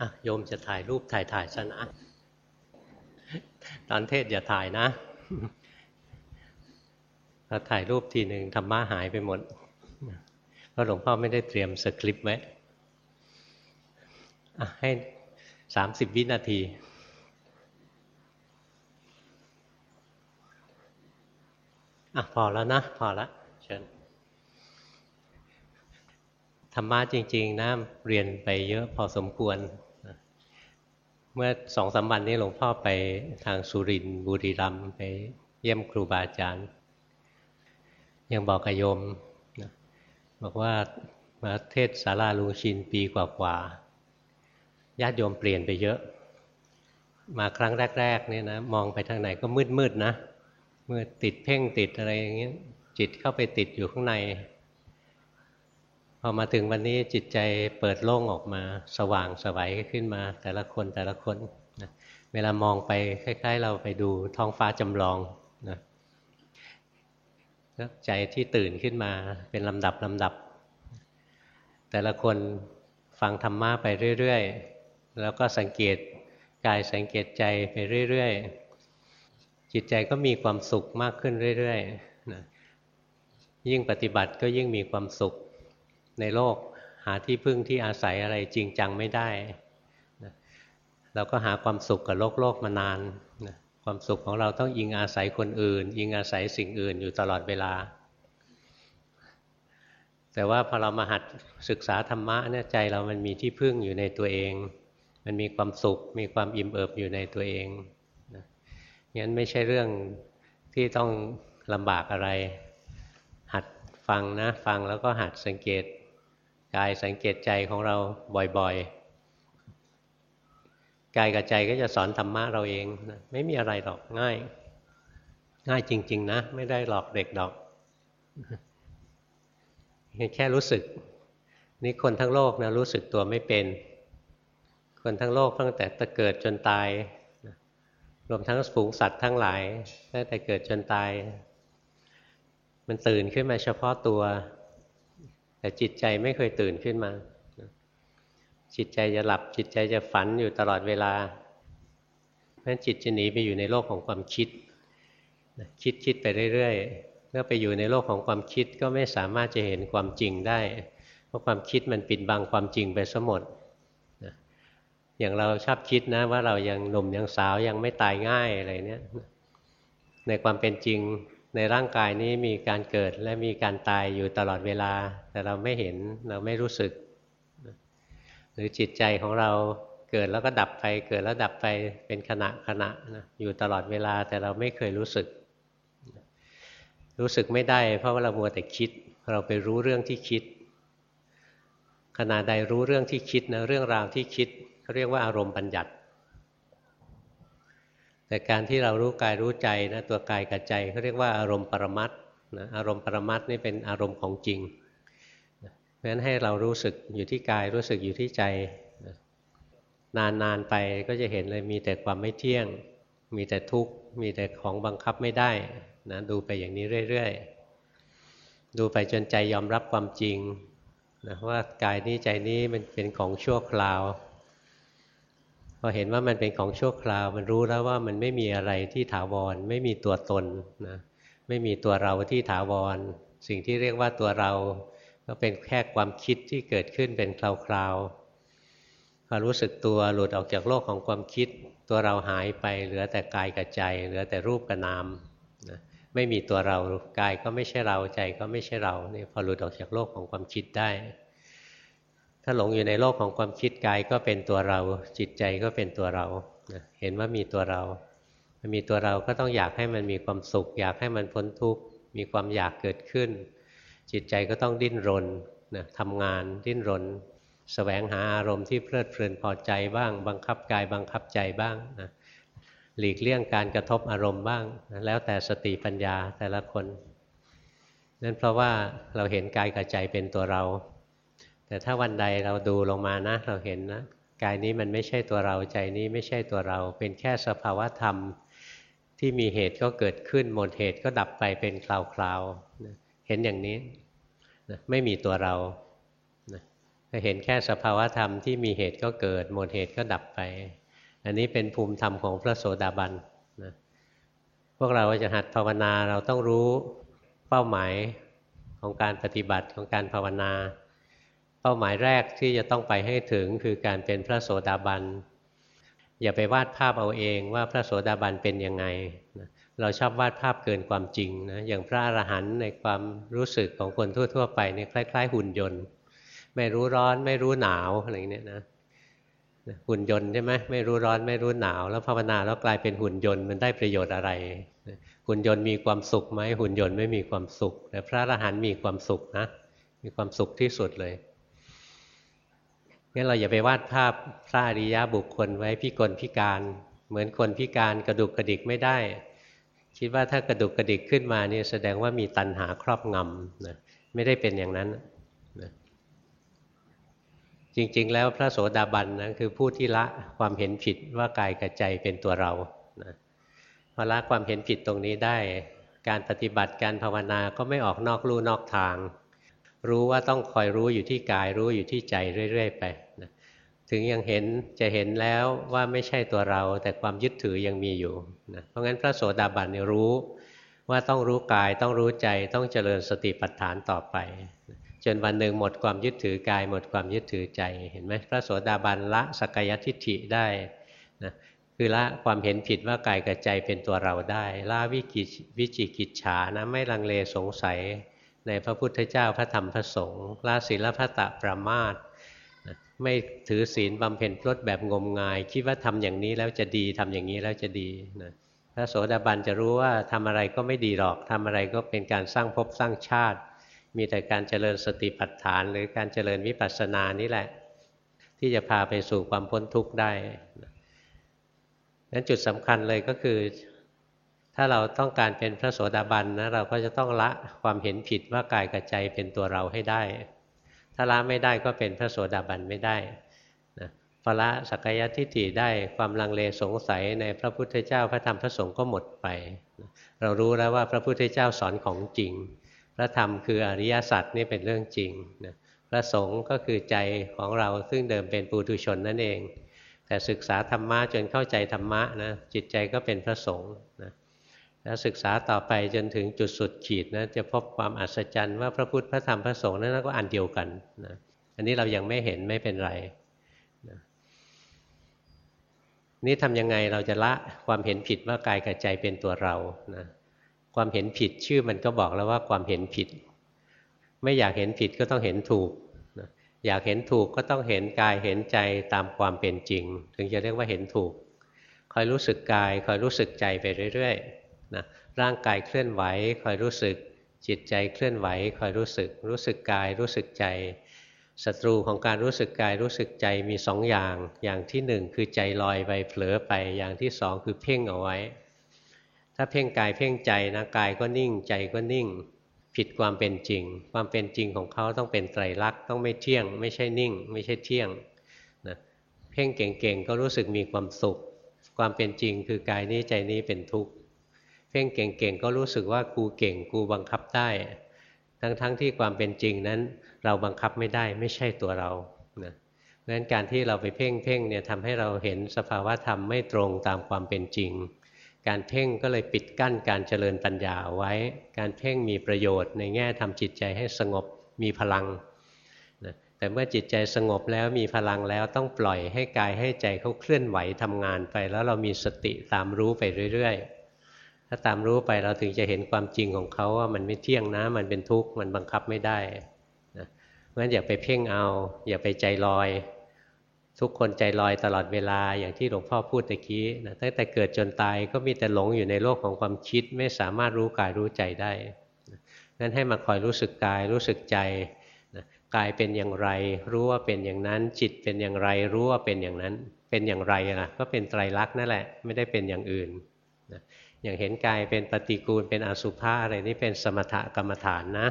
อะโยมจะถ่ายรูปถ่ายถ่ายซะนะ ตอนเทศอย่าถ่ายนะถ้าถ่ายรูปทีหนึ่งธรรมะหายไปหมด เพราะหลวงพ่อไม่ได้เตรียมสคริปต์ไว้ให้สามสิบวินาทีอะพอแล้วนะ พอแล้วเชิญธรรมะจริง ๆนะเรียนไปเยอะพอสมควร เมื่อสองสามวันนี้หลวงพ่อไปทางสุรินทร์บุรีรัมย์ไปเยี่ยมครูบาอาจารย์ ยังบอกกับโยมนะบอกว่ามาเทศสาราลุงชินปีกว่าๆญาติโยมเปลี่ยนไปเยอะ มาครั้งแรกๆเนี่ยนะมองไปทางไหนก็มืดๆนะเมื่อติดเพ่งติดอะไรอย่างเงี้ยจิตเข้าไปติดอยู่ข้างใน พอมาถึงวันนี้จิตใจเปิดโล่งออกมาสว่างสวัยขึ้นมา แต่ละคนแต่ละคนนะเวลามองไปคล้าย ๆ เราไปดูท้องฟ้าจำลองนะใจที่ตื่นขึ้นมาเป็นลำดับลำดับ แต่ละคนฟังธรรมะไปเรื่อยๆ แล้วก็สังเกตกายสังเกตใจไปเรื่อยๆ จิตใจก็มีความสุขมากขึ้นเรื่อยๆนะยิ่งปฏิบัติก็ยิ่งมีความสุข ในโลกหาที่พึ่งที่อาศัยอะไรจริงจังไม่ได้นะเราก็หาความสุขกับโลกโลกมานานนะความสุขของเราต้องยิงอาศัยคนอื่นยิงอาศัยสิ่งอื่นอยู่ตลอดเวลา แต่ว่าพอเรามาหัดศึกษาธรรมะเนี่ยใจเรามันมีที่พึ่งอยู่ในตัวเอง มันมีความสุข มีความอิ่มเอิบอยู่ในตัวเองงั้นไม่ใช่เรื่องที่ต้องลำบากอะไร หัดฟังนะ ฟังแล้วก็หัดสังเกต กายสังเกตใจของเราบ่อยๆ กายกับใจก็จะสอนธรรมะเราเองนะไม่มีอะไรหรอกง่าย ง่ายจริง ๆ นะ ไม่ได้หลอกเด็กดอกแค่รู้สึก นี่คนทั้งโลกนะรู้สึกตัวไม่เป็น คนทั้งโลกตั้งแต่ตะเกิดจนตาย รวมทั้งฝูงสัตว์ทั้งหลายตั้งแต่เกิดจนตาย มันตื่นขึ้นมาเฉพาะตัว แต่จิตใจไม่เคยตื่นขึ้นมา จิตใจจะหลับจิตใจจะฝันอยู่ตลอดเวลา เพราะฉะนั้นจิตจะหนีไปอยู่ในโลกของความคิด คิดคิดไปเรื่อยๆเมื่อไปอยู่ในโลกของความคิดก็ไม่สามารถจะเห็นความจริงได้ เพราะความคิดมันปิดบังความจริงไปซะหมดอย่างเราชอบคิดนะว่าเรายังหนุ่มยังสาวยังไม่ตายง่ายอะไรเนี้ยในความเป็นจริง ในร่างกายนี้มีการเกิดและมีการตายอยู่ตลอดเวลา แต่เราไม่เห็นเราไม่รู้สึก หรือจิตใจของเราเกิดแล้วก็ดับไป เกิดแล้วดับไปเป็นขณะขณะนะอยู่ตลอดเวลาแต่เราไม่เคยรู้สึก รู้สึกไม่ได้เพราะว่าเรามัวแต่คิด เราไปรู้เรื่องที่คิด ขณะใดรู้เรื่องที่คิดนะเรื่องราวที่คิดเขาเรียกว่าอารมณ์บัญญัติ แต่การที่เรารู้กายรู้ใจนะตัวกายกับใจเขาเรียกว่าอารมณ์ปรมัตนะอารมณ์ปรมัตนี่เป็นอารมณ์ของจริงเพราะฉะนั้นให้เรารู้สึกอยู่ที่กายรู้สึกอยู่ที่ใจนานๆไปก็จะเห็นเลยมีแต่ความไม่เที่ยง มีแต่ทุกข์ มีแต่ของบังคับไม่ได้นะดูไปอย่างนี้เรื่อยๆ ดูไปจนใจยอมรับความจริงนะว่ากายนี้ใจนี้มันเป็นของชั่วคราว พอเห็นว่ามันเป็นของชั่วคราว มันรู้แล้วว่ามันไม่มีอะไรที่ถาวร ไม่มีตัวตนนะไม่มีตัวเราที่ถาวร สิ่งที่เรียกว่าตัวเรา ก็เป็นแค่ความคิดที่เกิดขึ้นเป็นคราวๆพอรู้สึกตัวหลุดออกจากโลกของความคิด ตัวเราหายไปเหลือแต่กายกับใจ เหลือแต่รูปกับนามนะไม่มีตัวเรากายก็ไม่ใช่เราใจก็ไม่ใช่เรานี่พอหลุดออกจากโลกของความคิดได้ ถ้าหลงอยู่ในโลกของความคิดกายก็เป็นตัวเรา จิตใจก็เป็นตัวเราเห็นว่ามีตัวเรา มันมีตัวเราก็ต้องอยากให้มันมีความสุข อยากให้มันพ้นทุกข์มีความอยากเกิดขึ้น จิตใจก็ต้องดิ้นรนนะทำงานดิ้นรนสแสวงหาอารมณ์ที่เพลิดเพลินพอใจบ้าง บังคับกายบังคับใจบ้างนะหลีกเลี่ยงการกระทบอารมณ์บ้างนะแล้วแต่สติปัญญาแต่ละคน นั่นเพราะว่าเราเห็นกายกับใจเป็นตัวเรา แต่ถ้าวันใดเราดูลงมานะ เราเห็นนะกายนี้มันไม่ใช่ตัวเราใจนี้ไม่ใช่ตัวเรา เป็นแค่สภาวะธรรมที่มีเหตุก็เกิดขึ้นหมดเหตุก็ดับไปเป็นคราวๆเห็นอย่างนี้นะไม่มีตัวเรานะเห็นแค่สภาวะธรรมที่มีเหตุก็เกิด หมดเหตุก็ดับไป อันนี้เป็นภูมิธรรมของพระโสดาบันนะพวกเราจะหัดภาวนาเราต้องรู้เป้าหมายของการปฏิบัติของการภาวนา ป้าหมายแรกที่จะต้องไปให้ถึงคือการเป็นพระโสดาบัน อย่าไปวาดภาพเอาเองว่าพระโสดาบันเป็นยังไง เราชอบวาดภาพเกินความจริงนะอย่างพระอรหันต์ในความรู้สึกของคนทั่ว ๆ ไปเนี่ยคล้าย ๆ หุ่นยนต์ ไม่รู้ร้อนไม่รู้หนาวอะไรเงี้ยนะหุ่นยนต์ใช่ไหมไม่รู้ร้อนไม่รู้หนาว แล้วภาวนาแล้วกลายเป็นหุ่นยนต์มันได้ประโยชน์อะไร หุ่นยนต์มีความสุขไหมหุ่นยนต์ไม่มีความสุข แต่พระอรหันต์มีความสุขนะมีความสุขที่สุดเลย งั้นเราอย่าไปวาดภาพพระอริยะบุคคลไว้พิกลพิการ เหมือนคนพิการกระดุกกระดิกไม่ได้ คิดว่าถ้ากระดุกกระดิกขึ้นมาเนี่ยแสดงว่ามีตัณหาครอบงำนะไม่ได้เป็นอย่างนั้นนะจริงๆ แล้วพระโสดาบันนะคือผู้ที่ละความเห็นผิดว่ากายกับใจเป็นตัวเรานะพอละความเห็นผิดตรงนี้ได้ การปฏิบัติการภาวนาก็ไม่ออกนอกลู่นอกทาง รู้ว่าต้องคอยรู้อยู่ที่กาย รู้อยู่ที่ใจเรื่อยๆไปนะถึงยังเห็นจะเห็นแล้วว่าไม่ใช่ตัวเรา แต่ความยึดถือยังมีอยู่นะเพราะงั้นพระโสดาบันรู้ว่าต้องรู้กายต้องรู้ใจต้องเจริญสติปัฏฐานต่อไป จนวันหนึ่งหมดความยึดถือกาย หมดความยึดถือใจเห็นไหมพระโสดาบันละสกยทิฏฐิได้นะคือละความเห็นผิดว่ากายกับใจเป็นตัวเราได้ ละวิกิวิจิกิจฉานะไม่ลังเลสงสัย ในพระพุทธเจ้าพระธรรมพระสงฆ์ละศีลพัตตประมาทไม่ถือศีลบำเพ็ญพรตแบบงมงาย คิดว่าทำอย่างนี้แล้วจะดีทำอย่างนี้แล้วจะดีนะพระโสดาบันจะรู้ว่าทำอะไรก็ไม่ดีหรอกทำอะไรก็เป็นการสร้างภพสร้างชาติ มีแต่การเจริญสติปัฏฐาน หรือการเจริญวิปัสสนานี่แหละ ที่จะพาไปสู่ความพ้นทุกข์ได้นั้นจุดสำคัญเลยก็คือ ถ้าเราต้องการเป็นพระโสดาบันนะเราก็จะต้องละความเห็นผิดว่ากายกับใจเป็นตัวเราให้ได้ ถ้าละไม่ได้ก็เป็นพระโสดาบันไม่ได้นะพอละสักยทิฏฐิได้ความลังเลสงสัยในพระพุทธเจ้าพระธรรมพระสงฆ์ก็หมดไป เรารู้แล้วว่าพระพุทธเจ้าสอนของจริง พระธรรมคืออริยสัจนี่เป็นเรื่องจริงนะพระสงฆ์ก็คือใจของเราซึ่งเดิมเป็นปุถุชนนั่นเอง แต่ศึกษาธรรมะจนเข้าใจธรรมะนะจิตใจก็เป็นพระสงฆ์นะ แล้วศึกษาต่อไปจนถึงจุดสุดขีดนะจะพบความอัศจรรย์ว่าพระพุทธพระธรรมพระสงฆ์นั้นก็อันเดียวกันนะอันนี้เรายังไม่เห็นไม่เป็นไรนะนี่ทำยังไงเราจะละความเห็นผิดว่ากายกับใจเป็นตัวเรานะความเห็นผิดชื่อมันก็บอกแล้วว่าความเห็นผิด ไม่อยากเห็นผิดก็ต้องเห็นถูกอยากเห็นถูกก็ต้องเห็นกายเห็นใจตามความเป็นจริง ถึงจะเรียกว่าเห็นถูก คอยรู้สึกกายคอยรู้สึกใจไปเรื่อยๆ นะร่างกายเคลื่อนไหวคอยรู้สึก จิตใจเคลื่อนไหวคอยรู้สึก รู้สึกกายรู้สึกใจศัตรูของการรู้สึกกายรู้สึกใจมีสองอย่าง อย่างที่หนึ่งคือใจลอยไปเผลอไป อย่างที่สองคือเพ่งเอาไว้ ถ้าเพ่งกายเพ่งใจนะกายก็นิ่งใจก็นิ่ง ผิดความเป็นจริง ความเป็นจริงของเขาต้องเป็นไตรลักษณ์ต้องไม่เที่ยง ไม่ใช่นิ่ง ไม่ใช่เที่ยงนะเพ่งเก่งๆก็รู้สึกมีความสุข ความเป็นจริงคือกายนี้ใจนี้เป็นทุกข์ เพ่งเก่งๆก็รู้สึกว่ากูเก่งกูบังคับได้ ทั้งๆทที่ความเป็นจริงนั้นเราบังคับไม่ได้ไม่ใช่ตัวเรานะเพราะฉะนั้นการที่เราไปเพ่งเพ่งเนี่ยทำให้เราเห็นสภาวะธรรมไม่ตรงตามความเป็นจริง การเพ่งก็เลยปิดกั้นการเจริญปัญญาไว้ การเพ่งมีประโยชน์ในแง่ทำจิตใจให้สงบมีพลังนะแต่เมื่อจิตใจสงบแล้วมีพลังแล้วต้องปล่อยให้กายให้ใจเขาเคลื่อนไหวทำงานไป แล้วเรามีสติตามรู้ไปเรื่อยๆ ถ้าตามรู้ไปเราถึงจะเห็นความจริงของเขาว่ามันไม่เที่ยงนะ มันเป็นทุกข์มันบังคับไม่ได้นะงั้นอย่าไปเพ่งเอา อย่าไปใจลอย ทุกคนใจลอยตลอดเวลาอย่างที่หลวงพ่อพูดตะกี้นะตั้งแต่เกิดจนตายก็มีแต่หลงอยู่ในโลกของความคิดไม่สามารถรู้กายรู้ใจได้นั้นให้มาคอยรู้สึกกายรู้สึกใจนะกายเป็นอย่างไร รู้ว่าเป็นอย่างนั้น จิตเป็นอย่างไร รู้ว่าเป็นอย่างนั้น เป็นอย่างไรนะก็เป็นไตรลักษณ์นั่นแหละ ไม่ได้เป็นอย่างอื่น อย่างเห็นกายเป็นปฏิกูลเป็นอสุภะอะไรนี่เป็นสมถกรรมฐานนะ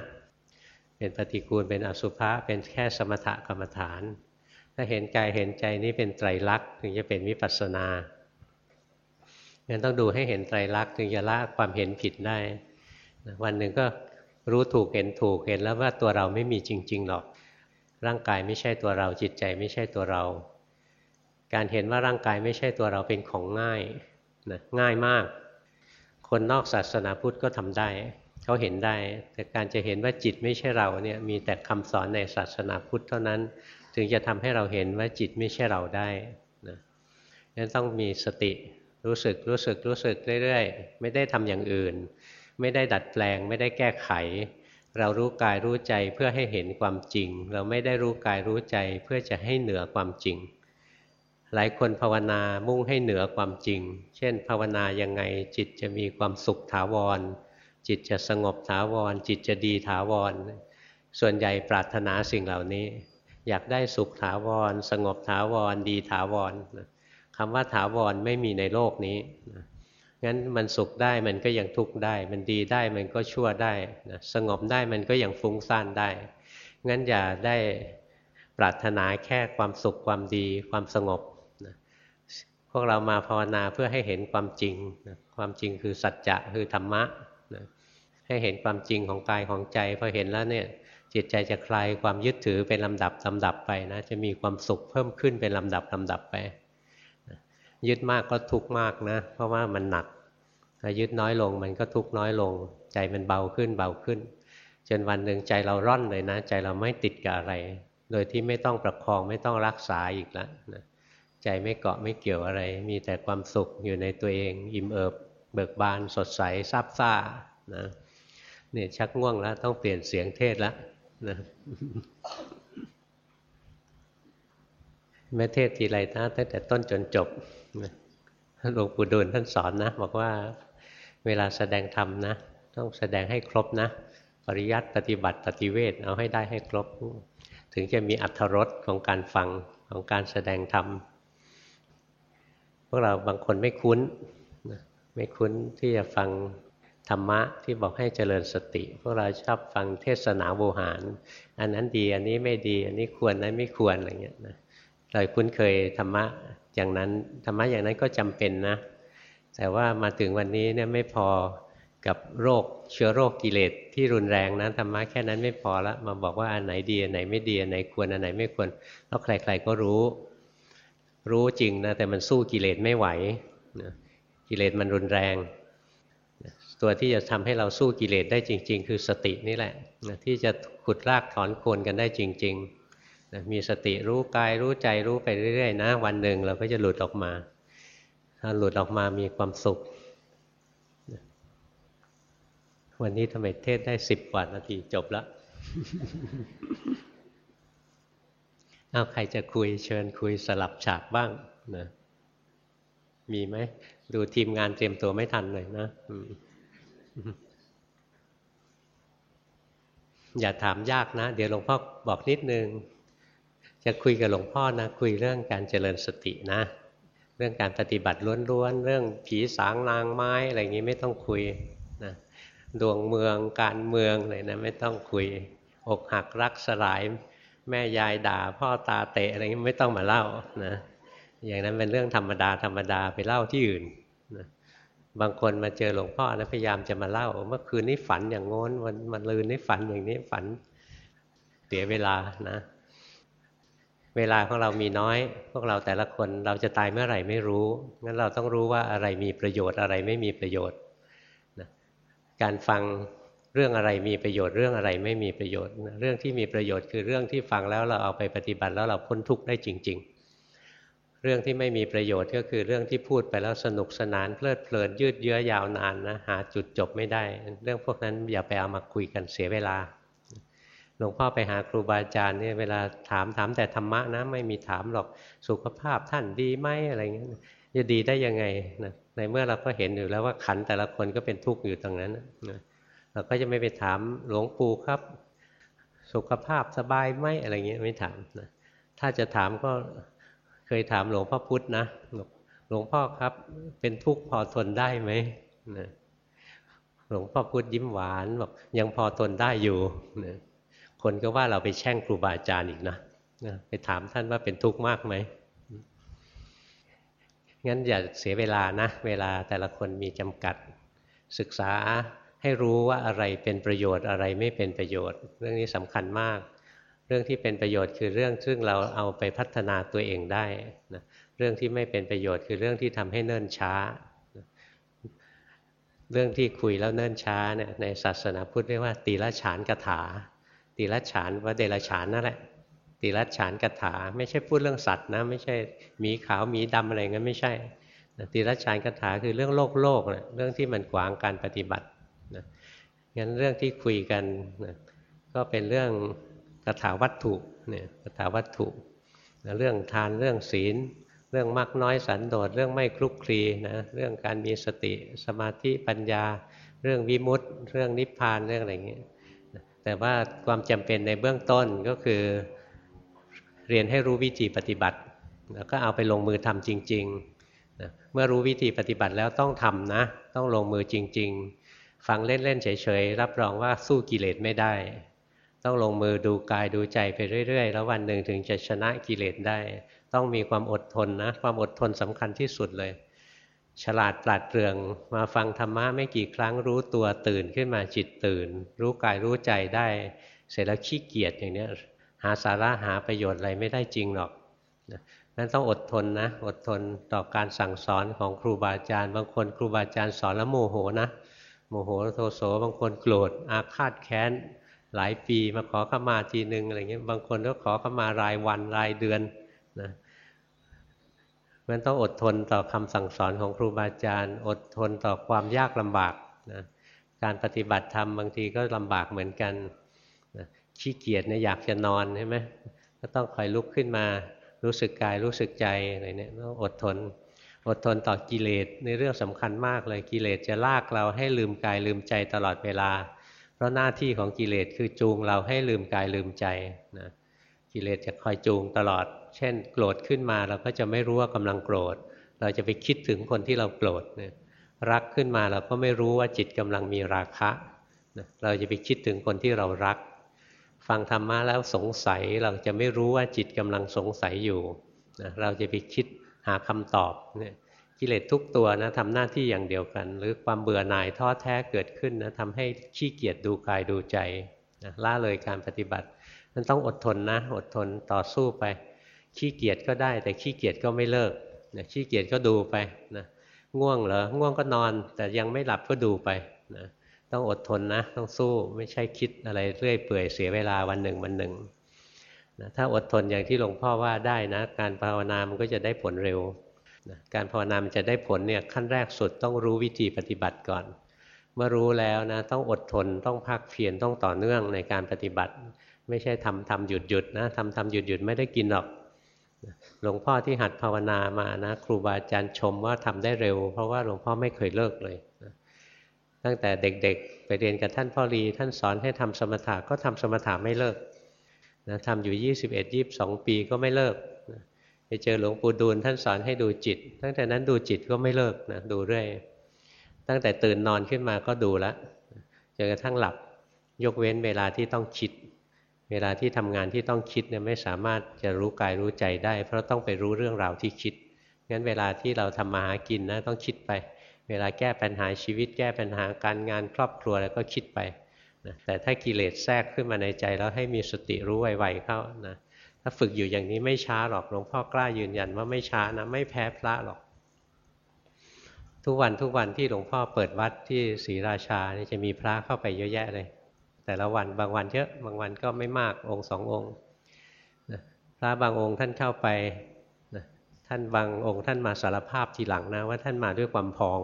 เป็นปฏิกูลเป็นอสุภะเป็นแค่สมถกรรมฐาน ถ้าเห็นกายเห็นใจนี่เป็นไตรลักษณ์ถึงจะเป็นวิปัสสนางั้นต้องดูให้เห็นไตรลักษณ์ถึงจะละความเห็นผิดได้ วันหนึ่งก็รู้ถูกเห็นถูกเห็นแล้วว่าตัวเราไม่มีจริง ๆหรอก ร่างกายไม่ใช่ตัวเราจิตใจไม่ใช่ตัวเรา การเห็นว่าร่างกายไม่ใช่ตัวเราเป็นของง่ายนะง่ายมาก คนนอกศาสนาพุทธก็ทำได้เขาเห็นได้ แต่การจะเห็นว่าจิตไม่ใช่เราเนี่ยมีแต่คำสอนในศาสนาพุทธเท่านั้น ถึงจะทำให้เราเห็นว่าจิตไม่ใช่เราได้นะนั้นต้องมีสติรู้สึกรู้สึกรู้สึกเรื่อยๆ ไม่ได้ทำอย่างอื่น ไม่ได้ดัดแปลง ไม่ได้แก้ไข เรารู้กายรู้ใจเพื่อให้เห็นความจริง เราไม่ได้รู้กายรู้ใจเพื่อจะให้เหนือความจริง หลายคนภาวนามุ่งให้เหนือความจริง เช่น ภาวนายังไงจิตจะมีความสุขถาวร จิตจะสงบถาวร จิตจะดีถาวร ส่วนใหญ่ปรารถนาสิ่งเหล่านี้ อยากได้สุขถาวร สงบถาวร ดีถาวรคำว่าถาวรไม่มีในโลกนี้งั้นมันสุขได้มันก็ยังทุกข์ได้ มันดีได้มันก็ชั่วได้นะสงบได้มันก็ยังฟุ้งซ่านได้ งั้นอย่าได้ปรารถนาแค่ความสุขความดี ความสงบ พวกเรามาภาวนาเพื่อให้เห็นความจริงนะความจริงคือสัจจะคือธรรมะนะให้เห็นความจริงของกายของใจพอเห็นแล้วเนี่ยจิตใจจะคลายความยึดถือเป็นลำดับลำดับไปนะจะมีความสุขเพิ่มขึ้นเป็นลำดับลำดับไป ยึดมากก็ทุกข์มากนะ เพราะว่ามันหนักถ้ายึดน้อยลงมันก็ทุกข์น้อยลง ใจมันเบาขึ้นเบาขึ้น จนวันหนึ่งใจเราร่อนเลยนะ ใจเราไม่ติดกับอะไร โดยที่ไม่ต้องประคองไม่ต้องรักษาอีกแล้วนะ ใจไม่เกาะไม่เกี่ยวอะไร มีแต่ความสุขอยู่ในตัวเอง อิ่มเอิบ เบิกบานสดใสซาบซ่านะเนี่ยชักง่วงแล้ว ต้องเปลี่ยนเสียงเทศแล้วนะแม่เทศทีไรนะตั้งแต่ต้นจนจบหลวงปู่ดูลท่านสอนนะ บอกว่าเวลาแสดงธรรมนะ ต้องแสดงให้ครบนะ ปริยัติปฏิบัติปฏิเวทเอาให้ได้ให้ครบ ถึงจะมีอัธรสของการฟังของการแสดงธรรม พวกเราบางคนไม่คุ้นไม่คุ้นที่จะฟังธรรมะที่บอกให้เจริญสติ พวกเราชอบฟังเทศนาโวหาร อันนั้นดีอันนี้ไม่ดี อันนี้ควรนั้นไม่ควรอะไรเงี้ยนะเราคุ้นเคยธรรมะอย่างนั้นธรรมะอย่างนั้นก็จำเป็นนะ แต่ว่ามาถึงวันนี้เนี่ยไม่พอกับโรคเชื้อโรคกิเลสที่รุนแรงนะธรรมะแค่นั้นไม่พอละมาบอกว่าอันไหนดีอันไหนไม่ดีอันไหนควรอันไหนไม่ควรแล้วใครๆก็รู้ รู้จริงนะแต่มันสู้กิเลสไม่ไหวนะกิเลสมันรุนแรงตัวที่จะทำให้เราสู้กิเลสได้จริง ๆ คือสตินี่แหละนะที่จะขุดรากถอนโคนกันได้จริงๆนะมีสติรู้กายรู้ใจรู้ไปเรื่อยๆนะวันหนึ่งเราก็จะหลุดออกมา ถ้าหลุดออกมามีความสุขวันนี้ทำไมเทศได้สิบกว่านาทีจบแล้ว เอาใครจะคุยเชิญคุยสลับฉากบ้างนะมีไหมดูทีมงานเตรียมตัวไม่ทันเลยนะอย่าถามยากนะ เดี๋ยวหลวงพ่อบอกนิดนึง จะคุยกับหลวงพ่อนะ คุยเรื่องการเจริญสตินะ เรื่องการปฏิบัติล้วนๆ เรื่องผีสางนางไม้อะไรอย่างนี้ไม่ต้องคุยนะดวงเมืองการเมืองอะไรนะ ไม่ต้องคุย อกหักรักสลาย แม่ยายด่า พ่อตาเตะอะไรนี้ยไม่ต้องมาเล่านะอย่างนั้นเป็นเรื่องธรรมดาธรรมดาไปเล่าที่อื่นนะบางคนมาเจอหลวงพ่อนะพยายามจะมาเล่า เมื่อคืนนี้ฝันอย่างงน้นวันมันลืนนี้ฝันอย่างนี้ฝันเสียเวลานะ เวลาของเรามีน้อย พวกเราแต่ละคนเราจะตายเมื่อไหร่ไม่รู้งั้นเราต้องรู้ว่าอะไรมีประโยชน์อะไรไม่มีประโยชน์นะการฟัง เรื่องอะไรมีประโยชน์เรื่องอะไรไม่มีประโยชน์ เรื่องที่มีประโยชน์คือเรื่องที่ฟังแล้วเราเอาไปปฏิบัติแล้วเราพ้นทุกข์ได้จริง ๆ เรื่องที่ไม่มีประโยชน์ก็คือเรื่องที่พูดไปแล้วสนุกสนานเพลิดเพลินยืดเยื้อยาวนานนะหาจุดจบไม่ได้ เรื่องพวกนั้นอย่าไปเอามาคุยกันเสียเวลาหลวงพ่อไปหาครูบาอาจารย์เนี่ยเวลาถามถามแต่ธรรมะนะไม่มีถามหรอกสุขภาพท่านดีไหมอะไรเงี้ยจะดีได้ยังไงนะในเมื่อเราก็เห็นอยู่แล้วว่าขันแต่ละคนก็เป็นทุกข์อยู่ตรงนั้นนะ เราก็จะไม่ไปถามหลวงปู่ครับ สุขภาพสบายไหมอะไรเงี้ยไม่ถามนะถ้าจะถามก็เคยถามหลวงพ่อพุธนะหลวงพ่อครับ เป็นทุกข์พอทนได้ไหมนะหลวงพ่อพุธยิ้มหวานบอกยังพอทนได้อยู่นะคนก็ว่าเราไปแช่งครูบาอาจารย์อีกนะไปถามท่านว่าเป็นทุกข์มากไหมงั้นอย่าเสียเวลานะ เวลาแต่ละคนมีจำกัดศึกษา ให้รู้ว่าอะไรเป็นประโยชน์อะไรไม่เป็นประโยชน์ เรื่องนี้สำคัญมาก เรื่องที่เป็นประโยชน์คือเรื่องซึ่งเราเอาไปพัฒนาตัวเองได้นะเรื่องที่ไม่เป็นประโยชน์คือเรื่องที่ทำให้เนิ่นช้า เรื่องที่คุยแล้วเนิ่นช้าเนี่ยในศาสนาพุทธเรียกว่าตีละฉานกถา ตีละฉานว่าเดลฉานนั่นแหละตีละฉานกถา ไม่ใช่พูดเรื่องสัตว์นะไม่ใช่หมีขาวหมีดำอะไรเงี้ยไม่ใช่ตีละฉานกถาคือเรื่องโลกโลกนะเรื่องที่มันขวางการปฏิบัติ งั้นเรื่องที่คุยกันนะก็เป็นเรื่องคาถาวัตถุเนี่ยคาถาวัตถุนะเรื่องทานเรื่องศีล เรื่องมากน้อยสันโดษเรื่องไม่คลุกคลีนะเรื่องการมีสติสมาธิปัญญา เรื่องวิมุตต์เรื่องนิพพานเรื่องอะไรเงี้ยแต่ว่าความจำเป็นในเบื้องต้นก็คือเรียนให้รู้วิธีปฏิบัติ แล้วก็เอาไปลงมือทำจริงๆนะเมื่อรู้วิธีปฏิบัติแล้วต้องทำนะ ต้องลงมือจริง ๆ ฟังเล่นๆเฉยๆรับรองว่าสู้กิเลสไม่ได้ ต้องลงมือดูกายดูใจไปเรื่อย ๆ แล้ววันหนึ่งถึงจะชนะกิเลสได้ ต้องมีความอดทนนะความอดทนสำคัญที่สุดเลย ฉลาดปราดเปรื่องมาฟังธรรมะไม่กี่ครั้งรู้ตัวตื่นขึ้นมาจิตตื่น รู้กายรู้ใจได้ เสร็จแล้วขี้เกียจอย่างนี้หาสาระหาประโยชน์อะไรไม่ได้จริงหรอกนะนั้นต้องอดทนนะ อดทนต่อการสั่งสอนของครูบาอาจารย์ บางคนครูบาอาจารย์สอนแล้วโมโหนะ โมโหโทโสบางคนโกรธอาฆาตแค้นหลายปีมาขอขมาทีหนึ่งอะไรเงี้ยบางคนก็ขอขมารายวันรายเดือนนะมันต้องอดทนต่อคำสั่งสอนของครูบาอาจารย์ อดทนต่อความยากลำบากนะการปฏิบัติธรรมบางทีก็ลำบากเหมือนกันขี้เกียจเนี่ยอยากจะนอนใช่ไหมก็ต้องคอยลุกขึ้นมารู้สึกกายรู้สึกใจอะไรเนี่ยต้องอดทน อดทนต่อกิเลสในเรื่องสำคัญมากเลยกิเลสจะลากเราให้ลืมกายลืมใจตลอดเวลา เพราะหน้าที่ของกิเลสคือจูงเราให้ลืมกายลืมใจนะกิเลสจะคอยจูงตลอด เช่น โกรธขึ้นมาเราก็จะไม่รู้ว่ากำลังโกรธ เราจะไปคิดถึงคนที่เราโกรธนี่ยรักขึ้นมาเราก็ไม่รู้ว่าจิตกำลังมีราคะเราจะไปคิดถึงคนที่เรารัก ฟังธรรมะแล้วสงสัยเราจะไม่รู้ว่าจิตกำลังสงสัยอยู่นะเราจะไปคิด หาคำตอบเนี่ยกิเลสทุกตัวนะทำหน้าที่อย่างเดียวกัน หรือความเบื่อหน่ายท้อแท้เกิดขึ้นนะทำให้ขี้เกียจดูกายดูใจนะล่าเลยการปฏิบัติมันต้องอดทนนะ อดทนต่อสู้ไป ขี้เกียจก็ได้ แต่ขี้เกียจก็ไม่เลิกนะขี้เกียจก็ดูไปนะง่วงเหรอง่วงก็นอน แต่ยังไม่หลับก็ดูไปนะต้องอดทนนะ ต้องสู้ไม่ใช่คิดอะไรเรื่อยเปื่อยเสียเวลาวันหนึ่งวันหนึ่ง นะถ้าอดทนอย่างที่หลวงพ่อว่าได้นะ การภาวนามันก็จะได้ผลเร็วนะการภาวนามันจะได้ผลเนี่ยขั้นแรกสุดต้องรู้วิธีปฏิบัติก่อน เมื่อรู้แล้วนะต้องอดทนต้องพักเพียรต้องต่อเนื่องในการปฏิบัติ ไม่ใช่ทำทำหยุดหยุดนะทำทำหยุดหยุดไม่ได้กินหรอกหลวงพ่อที่หัดภาวนามานะ ครูบาอาจารย์ชมว่าทำได้เร็ว เพราะว่าหลวงพ่อไม่เคยเลิกเลยตั้งแต่เด็กๆ ไปเรียนกับท่านพ่อรีท่านสอนให้ทำสมถะก็ทำสมถะไม่เลิก นะทำอยู่ 21 22 ปีก็ไม่เลิกนะไปเจอหลวงปู่ดูลท่านสอนให้ดูจิต ตั้งแต่นั้นดูจิตก็ไม่เลิกนะดูเรื่อยตั้งแต่ตื่นนอนขึ้นมาก็ดูละจนกระทั่งหลับยกเว้นเวลาที่ต้องคิด เวลาที่ทำงานที่ต้องคิดเนี่ยไม่สามารถจะรู้กายรู้ใจได้ เพราะต้องไปรู้เรื่องราวที่คิดงั้นเวลาที่เราทำมาหากินนะต้องคิดไป เวลาแก้ปัญหาชีวิต แก้ปัญหาการงานครอบครัวแล้วก็คิดไป นะแต่ถ้ากิเลสแทรกขึ้นมาในใจแล้วให้มีสติรู้ไวๆเข้านะถ้าฝึกอยู่อย่างนี้ไม่ช้าหรอกหลวงพ่อกล้ายืนยันว่าไม่ช้านะไม่แพ้พระหรอก ทุกวันทุกวันที่หลวงพ่อเปิดวัดที่ศรีราชานี่จะมีพระเข้าไปเยอะแยะเลย แต่ละวันบางวันเยอะบางวันก็ไม่มากองค์สององค์พระบางองค์ท่านเข้าไปท่านบางองค์ท่านมาสารภาพทีหลังนะว่าท่านมาด้วยความพอง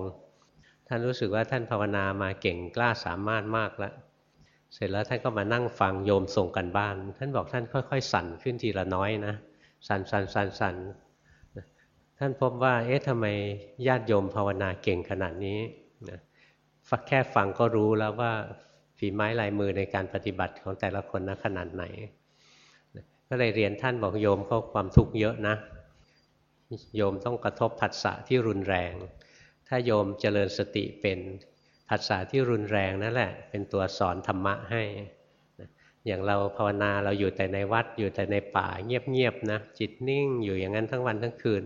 ท่านรู้สึกว่าท่านภาวนามาเก่งกล้าสามารถมากแล้ว เสร็จแล้วท่านก็มานั่งฟังโยมส่งกันบ้าน ท่านบอกท่านค่อย ๆ สั่นขึ้นทีละน้อยนะ สั่นสั่นสั่นสั่นท่านพบว่าเอ๊ะทำไมญาติโยมภาวนาเก่งขนาดนี้นะแค่ฟังก็รู้แล้วว่าฝีไม้ลายมือในการปฏิบัติของแต่ละคนนะขนาดไหน ก็เลยเรียนท่านบอกโยมเขาความทุกข์เยอะนะ โยมต้องกระทบผัสสะที่รุนแรง ถ้าโยมเจริญสติเป็น ผัสสะที่รุนแรงนั่นแหละ เป็นตัวสอนธรรมะให้ อย่างเราภาวนาเราอยู่แต่ในวัดอยู่แต่ในป่าเงียบๆนะจิตนิ่งอยู่อย่างนั้นทั้งวันทั้งคืน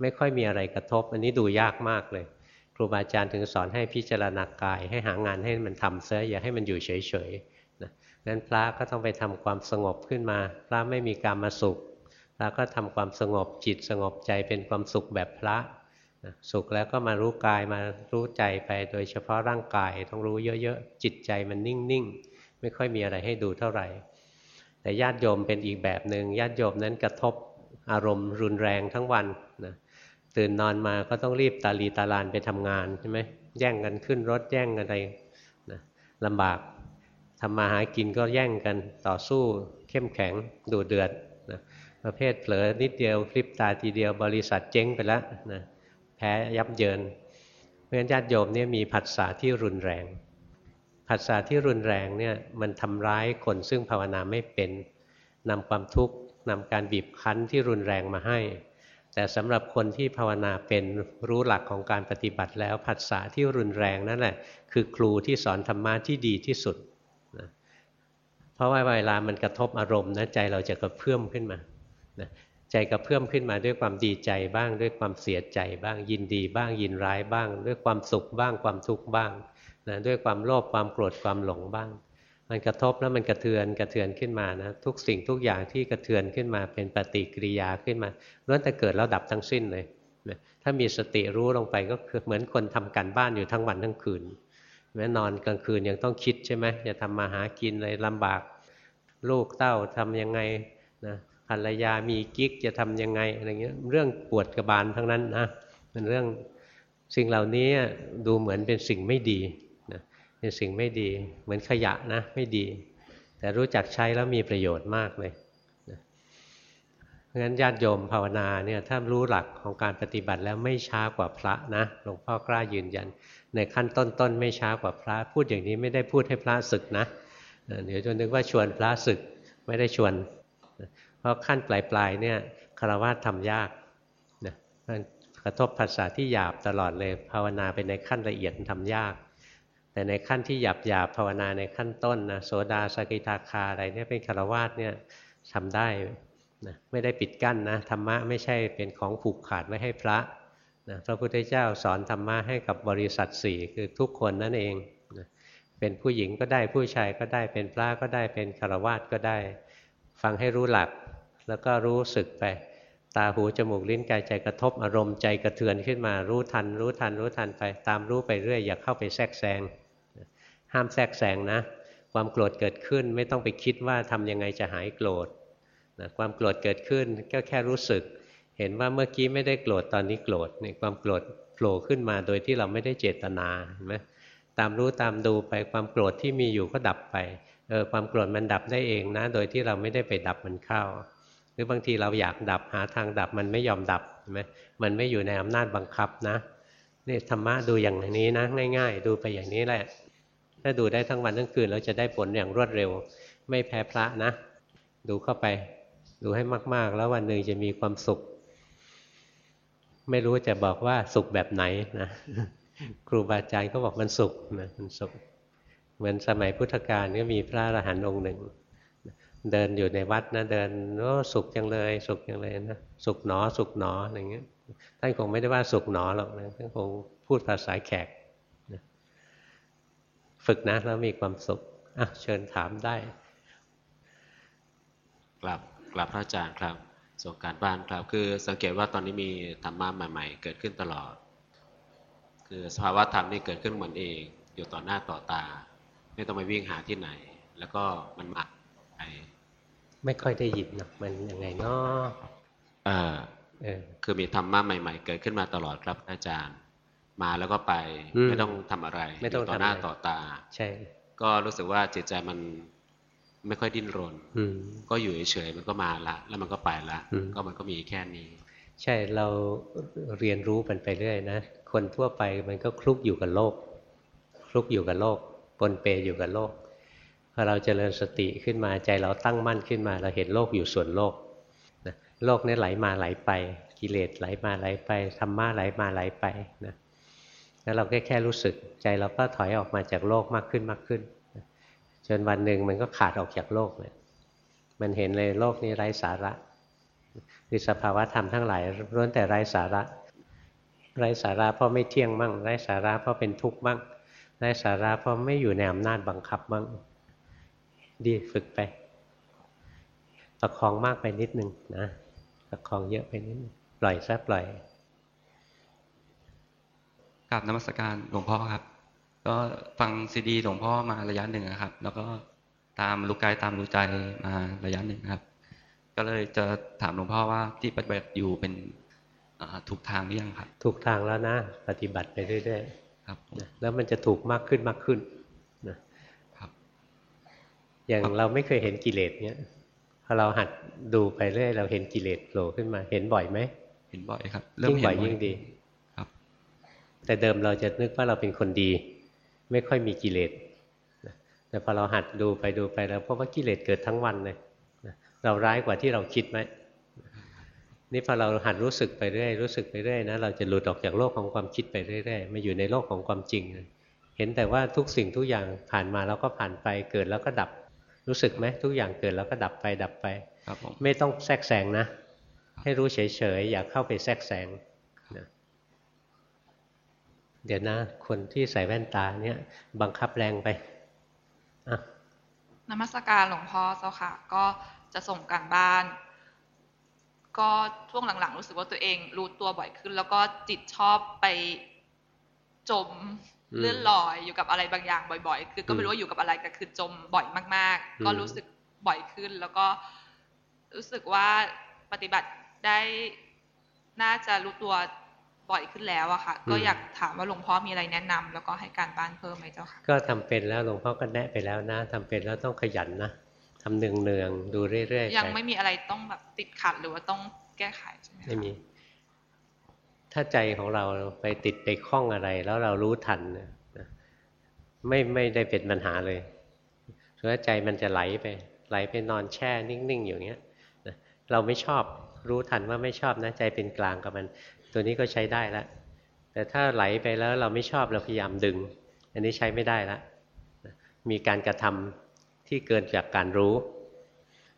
ไม่ค่อยมีอะไรกระทบ อันนี้ดูยากมากเลย ครูบาอาจารย์ถึงสอนให้พิจารณากาย ให้หางานให้มันทำเสียอย่าให้มันอยู่เฉยๆนะงั้นพระก็ต้องไปทำความสงบขึ้นมา พระไม่มีการมาสุขพระก็ทำความสงบจิตสงบใจเป็นความสุขแบบพระ สุขแล้วก็มารู้กายมารู้ใจไป โดยเฉพาะร่างกายต้องรู้เยอะๆ จิตใจมันนิ่งๆ ไม่ค่อยมีอะไรให้ดูเท่าไหร่ แต่ญาติโยมเป็นอีกแบบหนึ่งญาติโยมนั้นกระทบอารมณ์รุนแรงทั้งวันนะตื่นนอนมาก็ต้องรีบตาลีตาลานไปทำงานใช่ไหมแย่งกันขึ้นรถแย่งกันอะไรนะลำบากทำมาหากินก็แย่งกันต่อสู้ เข้มแข็งดูเดือดนะประเภทเผลอนิดเดียวคลิปตาทีเดียวบริษัทเจ๊งไปแล้วนะ แพ้ยับเยิน เพราะฉะนั้นญาติโยมเนี่ยมีผัสสะที่รุนแรง ผัสสะที่รุนแรงเนี่ยมันทำร้ายคนซึ่งภาวนาไม่เป็นนำความทุกข์นำการบีบคั้นที่รุนแรงมาให้ แต่สำหรับคนที่ภาวนาเป็นรู้หลักของการปฏิบัติแล้วผัสสะที่รุนแรงนั่นแหละคือครูที่สอนธรรมะที่ดีที่สุดนะเพราะว่าเวลามันกระทบอารมณ์นะใจเราจะกระเพื่อมขึ้นมานะ ใจกระเพื่อมขึ้นมาด้วยความดีใจบ้าง ด้วยความเสียใจบ้าง ยินดีบ้างยินร้ายบ้าง ด้วยความสุขบ้างความทุกข์บ้างนะด้วยความโลภความโกรธความหลงบ้าง มันกระทบแล้วมันกระเทือนกระเทือนขึ้นมานะทุกสิ่งทุกอย่างที่กระเทือนขึ้นมาเป็นปฏิกิริยาขึ้นมาล้วนแต่เกิดแล้วดับทั้งสิ้นเลยนะถ้ามีสติรู้ลงไปก็คือเหมือนคนทำการบ้านอยู่ทั้งวันทั้งคืนแม้นอนกลางคืนยังต้องคิดใช่ไหมจะทำมาหากินอะไรลำบากลูกเต้าทํำยังไงนะ ภรรยามีกิ๊กจะทํำยังไงอะไรเงี้ยเรื่องปวดกระบาลทั้งนั้นนะเป็นเรื่องสิ่งเหล่านี้ดูเหมือนเป็นสิ่งไม่ดีนะเป็นสิ่งไม่ดี เหมือนขยะนะไม่ดี แต่รู้จักใช้แล้วมีประโยชน์มากเลยนะเพราะฉะนั้นญาติโยมภาวนาเนี่ยถ้ารู้หลักของการปฏิบัติแล้วไม่ช้ากว่าพระนะหลวงพ่อกล้ายืนยัน ในขั้นต้นๆไม่ช้ากว่าพระ พูดอย่างนี้ไม่ได้พูดให้พระศึกนะเดี๋ยวจะนึกว่าชวนพระศึกไม่ได้ชวน เพราะขั้นปลายๆเนี่ยคารวะทำยากนะกระทบภาษาที่หยาบตลอดเลยภาวนาไปในขั้นละเอียดทำยาก แต่ในขั้นที่หยาบหยาบภาวนาในขั้นต้นนะโสดาสกิทาคาอะไรเนี่ยเป็นคารวะเนี่ยทำได้นะไม่ได้ปิดกั้นนะธรรมะไม่ใช่เป็นของผูกขาดไว้ให้พระนะพระพุทธเจ้าสอนธรรมะให้กับบริษัทสี่คือทุกคนนั่นเองนะเป็นผู้หญิงก็ได้ผู้ชายก็ได้เป็นพระก็ได้เป็นคารวะก็ได้ ฟังให้รู้หลัก แล้วก็รู้สึกไป ตาหูจมูกลิ้นกายใจกระทบอารมณ์ใจกระเทือนขึ้นมารู้ทัน รู้ทันรู้ทันไป ตามรู้ไปเรื่อยอย่าเข้าไปแทรกแซงห้ามแทรกแซงนะ ความโกรธเกิดขึ้นไม่ต้องไปคิดว่าทำยังไงจะหายโกรธนะความโกรธเกิดขึ้นก็แค่รู้สึก เห็นว่าเมื่อกี้ไม่ได้โกรธตอนนี้โกรธเนี่ความโกรธโผล่ขึ้นมาโดยที่เราไม่ได้เจตนาเห็นไหมตามรู้ตามดูไปความโกรธที่มีอยู่ก็ดับไปเออความโกรธมันดับได้เองนะ โดยที่เราไม่ได้ไปดับมันเข้า รือบางทีเราอยากดับหาทางดับมันไม่ยอมดับใช่ไหมมันไม่อยู่ในอำนาจบังคับนะนี่ธรรมะดูอย่างนี้นะง่าย ๆ ดูไปอย่างนี้แหละ ถ้าดูได้ทั้งวันทั้งคืนเราจะได้ผลอย่างรวดเร็ว ไม่แพ้พระนะ ดูเข้าไป ดูให้มาก ๆ แล้ววันหนึ่งจะมีความสุข ไม่รู้จะบอกว่าสุขแบบไหนนะครูบาอาจารย์ก็บอกมันสุขนะมันสุข เหมือนสมัยพุทธกาลก็มีพระอรหันต์องค์หนึ่ง เดินอยู่ในวัดนะเดินโอ้สุขจังเลย สุขจังเลยนะสุขหนอสุขหนออะไรเงี้ยท่านคงไม่ได้ว่าสุขหนอหรอกนะท่านคงพูดภาษาแขกนะฝึกนะแล้วมีความสุขอะเชิญถามได้กลับกลับพระอาจารย์ครับส่งการบ้านครับ คือสังเกตว่าตอนนี้มีธรรมะใหม่ ๆ เกิดขึ้นตลอด คือสภาวะธรรมนี่เกิดขึ้นเหมือนเอง อยู่ต่อหน้าต่อตา ไม่ต้องไปวิ่งหาที่ไหน แล้วก็มันหมัก ไปไม่ค่อยได้ยินนะมันยังไงเนาะอ่าคือมีธรรมะใหม่ ๆ เกิดขึ้นมาตลอดครับอาจารย์ มาแล้วก็ไปไม่ต้องทำอะไรไม่ต้องต่อหน้าต่อตา ใช่ ก็รู้สึกว่าจิตใจมันไม่ค่อยดิ้นรนก็อยู่เฉยๆมันก็มาละ แล้วมันก็ไปละก็มันก็มีแค่นี้ ใช่เราเรียนรู้มันไปเรื่อยนะคนทั่วไปมันก็คลุกอยู่กับโลก คลุกอยู่กับโลกปนเปอยู่กับโลกพ อเราเจริญสติขึ้นมาใจเราตั้งมั่นขึ้นมา เราเห็นโลกอยู่ส่วนโลกนะโลกนี้ไหลมาไหลไป กิเลสไหลมาไหลไปธรรมะไหลมาไหลไปนะแล้วเราแค่แค่รู้สึกใจเราก็ถอยออกมาจากโลกมากขึ้นมากขึ้นจนวันหนึ่งมันก็ขาดออกจากโลกเลยมันเห็นเลยโลกนี้ไร้สาระคือสภาวะธรรมทั้งหลายล้วนแต่ไร้สาระ ไร้สาระเพราะไม่เที่ยงมั่งไร้สาระเพราะเป็นทุกข์มั่งได้สาระเพราะไม่อยู่ในอำนาจบังคับบ้าง ดีฝึกไปประคองมากไปนิดนึงนะประคองเยอะไปนิดนึงปล่อยซะปล่อยกราบนมัสการหลวงพ่อครับ ก็ฟังซีดีหลวงพ่อมาระยะหนึ่งครับ แล้วก็ตามรู้กายตามรู้ใจมาระยะหนึ่งครับ ก็เลยจะถามหลวงพ่อว่าที่ปฏิบัติอยู่เป็นถูกทางหรือยังครับ ถูกทางแล้วนะ ปฏิบัติไปเรื่อยๆครับ แล้วมันจะถูกมากขึ้นมากขึ้นนะครับ อย่างเราไม่เคยเห็นกิเลสเนี้ยพอเราหัดดูไปเรื่อยเราเห็นกิเลสโผล่ขึ้นมา เห็นบ่อยไหมเห็นบ่อยครับยิ่งบ่อยยิ่งดีครับ แต่เดิมเราจะนึกว่าเราเป็นคนดี ไม่ค่อยมีกิเลสแต่พอเราหัดดูไปดูไปแล้วพบว่ากิเลสเกิดทั้งวันเลยเราร้ายกว่าที่เราคิดไหมนี่พอเราหัดรู้สึกไปเรื่อยรู้สึกไปเรื่อยนะเราจะหลุดออกจากโลกของความคิดไปเรื่อยๆมาอยู่ในโลกของความจริงเห็นแต่ว่าทุกสิ่งทุกอย่างผ่านมาแล้วก็ผ่านไปเกิดแล้วก็ดับ รู้สึกไหมทุกอย่างเกิดแล้วก็ดับไปดับไปไม่ต้องแทรกแซงนะ ให้รู้เฉยๆอย่าเข้าไปแทรกแซงนะเดี๋ยวนะ คนที่ใส่แว่นตาเนี่ย บังคับแรงไปนมัสการหลวงพ่อเจ้าค่ะ ก็จะส่งการบ้าน ก็ช่วงหลังๆ รู้สึกว่าตัวเองรู้ตัวบ่อยขึ้น แล้วก็จิตชอบไปจม เลื่อนลอยอยู่กับอะไรบางอย่างบ่อย ๆ คือก็ไม่รู้ว่าอยู่กับอะไรแต่คือจมบ่อยมาก ๆ ก็รู้สึกบ่อยขึ้น แล้วก็รู้สึกว่าปฏิบัติได้น่าจะรู้ตัวบ่อยขึ้นแล้วอะค่ะ ก็อยากถามว่าหลวงพ่อมีอะไรแนะนำแล้วก็ให้การบ้านเพิ่มไหมเจ้าค่ะก็ทำเป็นแล้วหลวงพ่อก็แนะไปแล้วนะทำเป็นแล้วต้องขยันนะทำเนืองๆดูเรื่อยๆยังไม่มีอะไรต้องแบบติดขัดหรือว่าต้องแก้ไขใช่ไหมไม่มี ถ้าใจของเราไปติดไปคล้องอะไร แล้วเรารู้ทันนะไม่ไม่ได้เป็นปัญหาเลยเพราะใจมันจะไหลไป ไหลไปนอนแช่นิ่ง ๆ อย่างเงี้ยเราไม่ชอบรู้ทันว่าไม่ชอบนะใจเป็นกลางกับมัน ตัวนี้ก็ใช้ได้ล้วแต่ถ้าไหลไปแล้วเราไม่ชอบเราพยายามดึง อันนี้ใช้ไม่ได้ล้วมีการกระทำที่เกินจากการรู้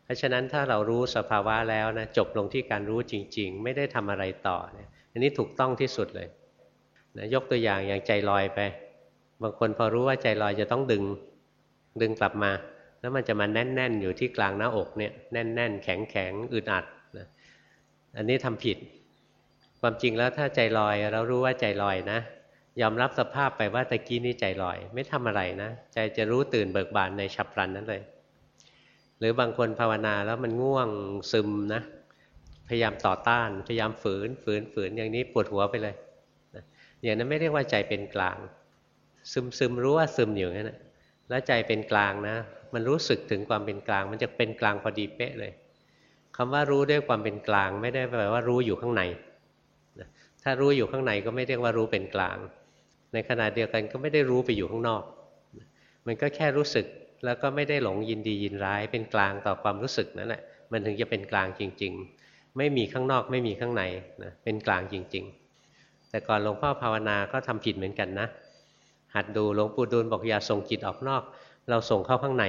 เพราะฉะนั้นถ้าเรารู้สภาวะแล้วนะจบลงที่การรู้จริง ๆ ไม่ได้ทำอะไรต่อเนี่ย อันนี้ถูกต้องที่สุดเลยนะยกตัวอย่างอย่างใจลอยไป บางคนพอรู้ว่าใจลอยจะต้องดึงดึงกลับมา แล้วมันจะมาแน่น ๆ อยู่ที่กลางหน้าอกเนี่ยแน่น ๆ แข็งๆอึดอัดนะอันนี้ทำผิด ความจริงแล้วถ้าใจลอยเรารู้ว่าใจลอยนะ ยอมรับสภาพไปว่าตะกี้นี้ใจลอย ไม่ทำอะไรนะ ใจจะรู้ตื่นเบิกบานในฉับพลันนั้นเลย หรือบางคนภาวนาแล้วมันง่วงซึมนะ พยายามต่อต้าน พยายามฝืน ฝืนฝืนอย่างนี้ปวดหัวไปเลยอย่างนั้นไม่เรียกว่าใจเป็นกลาง ซึมซึมรู้ว่าซึมอยู่นั่นแหละแล้วใจเป็นกลางนะ มันรู้สึกถึงความเป็นกลาง มันจะเป็นกลางพอดีเป๊ะเลยคำว่ารู้ด้วยความเป็นกลาง ไม่ได้แปลว่ารู้อยู่ข้างในถ้ารู้อยู่ข้างในก็ไม่เรียกว่ารู้เป็นกลาง ในขณะเดียวกันก็ไม่ได้รู้ไปอยู่ข้างนอก มันก็แค่รู้สึกแล้วก็ไม่ได้หลงยินดียินร้าย เป็นกลางต่อความรู้สึกนั่นแหละมันถึงจะเป็นกลางจริง ไม่มีข้างนอกไม่มีข้างในนะเป็นกลางจริง ๆ แต่ก่อนหลวงพ่อภาวนาก็ทำผิดเหมือนกันนะ หัดดูหลวงปู่ดูลบอกอย่าส่งจิตออกนอก เราส่งเข้าข้างใน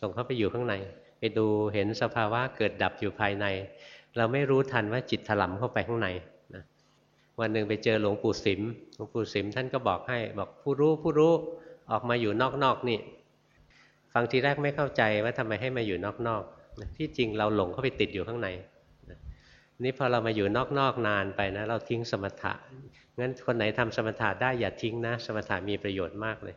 ส่งเข้าไปอยู่ข้างใน ไปดูเห็นสภาวะเกิดดับอยู่ภายใน เราไม่รู้ทันว่าจิตถลำเข้าไปข้างในวันหนึ่งไปเจอหลวงปู่สิมหลวงปู่สิมท่านก็บอกให้บอกผู้รู้ผู้รู้ออกมาอยู่นอกๆนี่ ฟังทีแรกไม่เข้าใจว่าทำไมให้มาอยู่นอกๆที่จริงเราหลงเข้าไปติดอยู่ข้างใน นี่พอเรามาอยู่นอกๆนานไปนะ เราทิ้งสมถะงั้นคนไหนทำสมถะได้อย่าทิ้งนะ สมถะมีประโยชน์มากเลย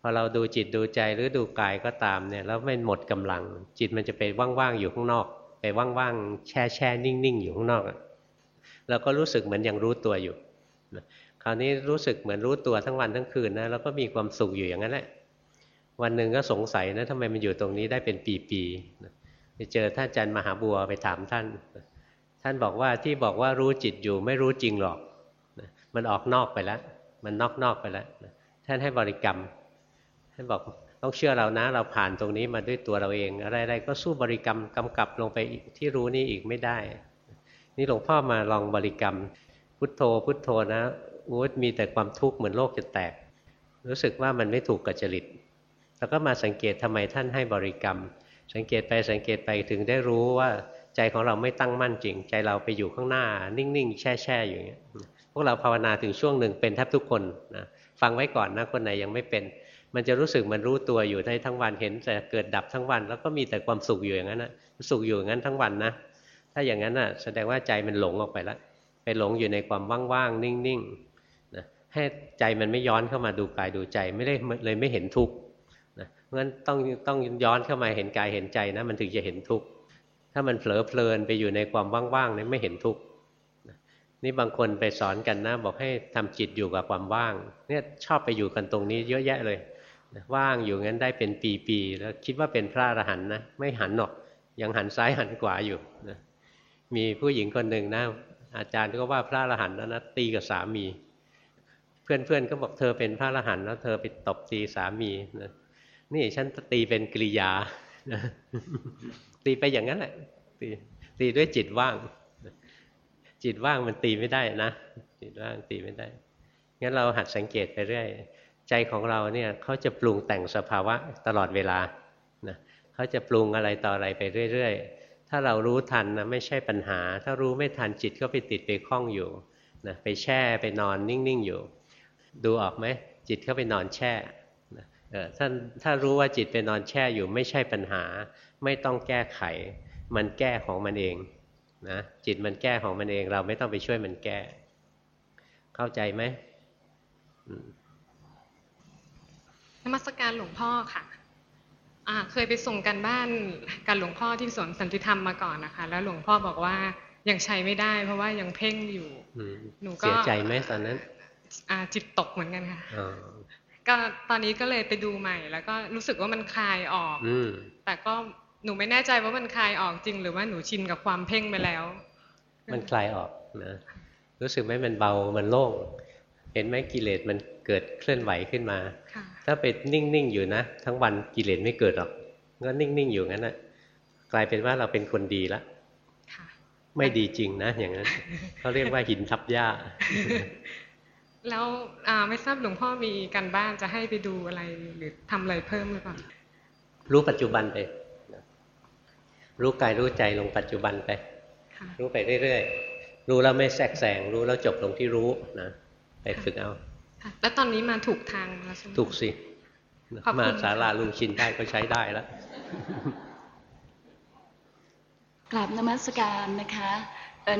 พอเราดูจิตดูใจหรือดูกายก็ตามเนี่ยแล้วไม่หมดกำลัง จิตมันจะไปว่างๆอยู่ข้างนอก ไปว่างๆแช่แช่นิ่งๆอยู่ข้างนอกเราก็รู้สึกเหมือนยังรู้ตัวอยู่คราวนี้รู้สึกเหมือนรู้ตัวทั้งวันทั้งคืนนะแล้วก็มีความสุขอยู่อย่างนั้นแหละวันหนึ่งก็สงสัยนะทำไมมันอยู่ตรงนี้ได้เป็นปีๆไปเจอท่านอาจารย์มหาบัวไปถามท่าน ท่านบอกว่าที่บอกว่ารู้จิตอยู่ไม่รู้จริงหรอก มันออกนอกไปแล้ว มันนอกๆไปแล้วท่านให้บริกรรม ท่านบอกต้องเชื่อเรานะ เราผ่านตรงนี้มาด้วยตัวเราเอง อะไรๆก็สู้บริกรรมกำกับลงไปที่รู้นี่อีกไม่ได้ นี่หลวงพ่อมาลองบริกรรม พุทโธ พุทโธนะโอ้มีแต่ความทุกข์เหมือนโลกจะแตก รู้สึกว่ามันไม่ถูกกับจริตแล้วก็มาสังเกตทำไมท่านให้บริกรรม สังเกตไปสังเกตไปถึงได้รู้ว่า ใจของเราไม่ตั้งมั่นจริง ใจเราไปอยู่ข้างหน้า นิ่งๆแช่ๆอยู่อย่างเงี้ยพวกเราภาวนาถึงช่วงหนึ่งเป็นแทบทุกคนนะฟังไว้ก่อนนะคนไหนยังไม่เป็น มันจะรู้สึกมันรู้ตัวอยู่ได้ทั้งวันเห็นแต่เกิดดับทั้งวัน แล้วก็มีแต่ความสุขอยู่อย่างนั้นนะสุขอยู่อย่างนั้นทั้งวันนะถ้าอย่างนั้นน่ะแสดงว่าใจมันหลงออกไปแล้วไปหลงอยู่ในความว่างๆนิ่งๆนะให้ใจมันไม่ย้อนเข้ามาดูกายดูใจไม่ได้เลยไม่เห็นทุกข์นะเพราะฉะนั้นต้องต้องย้อนเข้ามาเห็นกายเห็นใจนะมันถึงจะเห็นทุกข์ ถ้ามันเผลอเพลินไปอยู่ในความว่างๆนี่ไม่เห็นทุกข์นี่บางคนไปสอนกันนะ บอกให้ทำจิตอยู่กับความว่าง เนี่ยชอบไปอยู่กันตรงนี้เยอะแยะเลยว่างอยู่งั้นได้เป็นปีๆแล้วคิดว่าเป็นพระอรหันต์นะไม่หันหรอก ยังหันซ้ายหันขวาอยู่นะมีผู้หญิงคนหนึ่งนะอาจารย์ก็ว่าพระอรหันต์แล้วนะตีกับสามี เพื่อนๆก็บอกเธอเป็นพระอรหันต์แล้วเธอไปตบตีสามีนะนี่ฉันตีเป็นกิริยา ตีไปอย่างนั้นแหละตีตีด้วยจิตว่าง จิตว่างมันตีไม่ได้นะ จิตว่างตีไม่ได้ งั้นเราหัดสังเกตไปเรื่อย ใจของเราเนี่ยเขาจะปรุงแต่งสภาวะตลอดเวลานะเขาจะปรุงอะไรต่ออะไรไปเรื่อย ๆ ถ้าเรารู้ทันนะไม่ใช่ปัญหา ถ้ารู้ไม่ทันจิตก็ไปติดไปคล้องอยู่นะไปแช่ไปนอนนิ่งๆอยู่ ดูออกไหมจิตเข้าไปนอนแช่ท่านถ้ารู้ว่าจิตไปนอนแช่อยู่ไม่ใช่ปัญหา ไม่ต้องแก้ไข มันแก้ของมันเองนะจิตมันแก้ของมันเองเราไม่ต้องไปช่วยมันแก้ เข้าใจไหมนมัสการหลวงพ่อค่ะอ่าเคยไปส่งกันบ้านกับหลวงพ่อที่สวนสันติธรรมมาก่อนนะคะ แล้วหลวงพ่อบอกว่ายังใช้ไม่ได้ เพราะว่ายังเพ่งอยู่หนูก็เสียใจไหมตอนนั้นอ่าจิตตกเหมือนกันค่ะก็ตอนนี้ก็เลยไปดูใหม่ แล้วก็รู้สึกว่ามันคลายออกอแต่ก็ หนูไม่แน่ใจว่ามันคลายออกจริง หรือว่าหนูชินกับความเพ่งไปแล้ว มันคลายออกนะรู้สึกไหมมันเบามันโล่งเห็นไหมกิเลสมันเกิดเคลื่อนไหวขึ้นมา ถ้าไปนิ่ง ๆ อยู่นะ ทั้งวันกิเลสไม่เกิดหรอกก็นิ่ง ๆ อยู่งั้นนะกลายเป็นว่าเราเป็นคนดีละไม่ดีจริงนะ อย่างนั้นเขาเรียกว่าหินทับหญ้า แล้วไม่ทราบหลวงพ่อมีการบ้านจะให้ไปดูอะไรหรือทำอะไรเพิ่มหรือเปล่ารู้ปัจจุบันไป รู้กายรู้ใจลงปัจจุบันไป รู้ไปเรื่อยๆ รู้แล้วไม่แทรกแซงรู้แล้วจบลงที่รู้นะไปฝึกเอาแล้วตอนนี้มาถูกทางแล้วใช่ไหมถูกสิมาสาราลุงชินได้ก็ใช้ได้แล้วกราบนมัสการนะคะ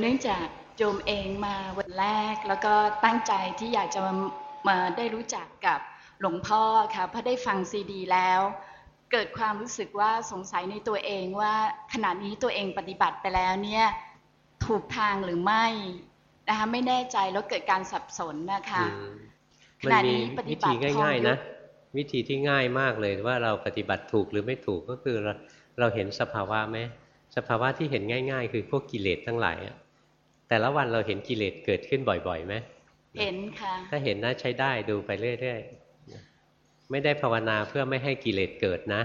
เนื่องจากโยมเองมาวันแรก แล้วก็ตั้งใจที่อยากจะมาได้รู้จักกับหลวงพ่อค่ะเพราะได้ฟังซีดีแล้ว เกิดความรู้สึกว่าสงสัยในตัวเองว่าขณะนี้ตัวเองปฏิบัติไปแล้วเนี่ยถูกทางหรือไม่นะคะไม่แน่ใจแล้วเกิดการสับสนนะคะขณะนี้ปฏิบัติง่ายๆนะวิธีที่ง่ายมากเลยว่าเราปฏิบัติถูกหรือไม่ถูกก็คือเราเราเห็นสภาวะไหมสภาวะที่เห็นง่าย ๆ คือพวกกิเลสทั้งหลายแต่ละวันเราเห็นกิเลสเกิดขึ้นบ่อยๆไหมเห็นค่ะถ้าเห็นนะใช้ได้ดูไปเรื่อยๆ ไม่ได้ภาวนาเพื่อไม่ให้กิเลสเกิดนะ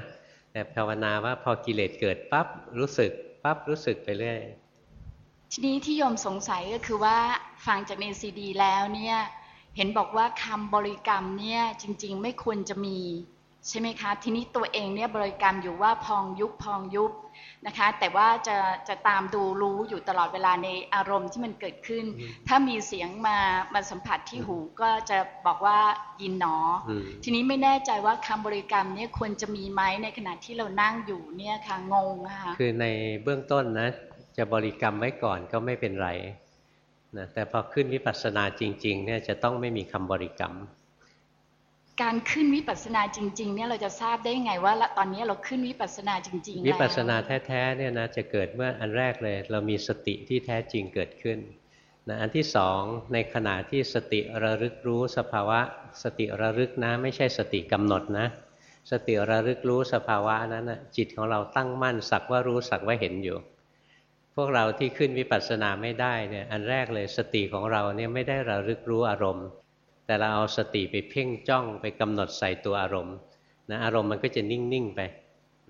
แต่ภาวนาว่าพอกิเลสเกิดปั๊บรู้สึกปั๊บรู้สึกไปเรื่อยทีนี้ที่โยมสงสัยก็คือว่าฟังจากในซีดีแล้วเนี่ยเห็นบอกว่าคำบริกรรมเนี่ยจริง ๆ ไม่ควรจะมี ใช่ไหมคะ ทีนี้ตัวเองเนี่ยบริกรรมอยู่ว่าพองยุบพองยุบนะคะ แต่ว่าจะจะตามดูรู้อยู่ตลอดเวลาในอารมณ์ที่มันเกิดขึ้น ถ้ามีเสียงมามาสัมผัสที่หูก็จะบอกว่ายินหนอ ทีนี้ไม่แน่ใจว่าคำบริกรรมเนี่ยควรจะมีไหมในขณะที่เรานั่งอยู่เนี่ยค่ะงงนะคะคือในเบื้องต้นนะจะบริกรรมไว้ก่อนก็ไม่เป็นไรนะแต่พอขึ้นวิปัสสนาจริงๆเนี่ยจะต้องไม่มีคำบริกรรม การขึ้นวิปัสสนาจริง ๆ เนี่ยเราจะทราบได้ไงว่าตอนนี้เราขึ้นวิปัสสนาจริงๆวิปัสสนาแท้ๆเนี่ยนะจะเกิดเมื่ออันแรกเลย เรามีสติที่แท้จริงเกิดขึ้นนะอันที่สองในขณะที่สติระลึกรู้สภาวะ สติระลึกนะ ไม่ใช่สติกำหนดนะ สติระลึกรู้สภาวะนั้นนะจิตของเราตั้งมั่นสักว่ารู้สักว่าเห็นอยู่ พวกเราที่ขึ้นวิปัสสนาไม่ได้เนี่ยอันแรกเลยสติของเราเนี่ยไม่ได้ระลึกรู้อารมณ์ แต่เราเอาสติไปเพ่งจ้องไปกำหนดใส่ตัวอารมณ์นะอารมณ์มันก็จะนิ่งๆไป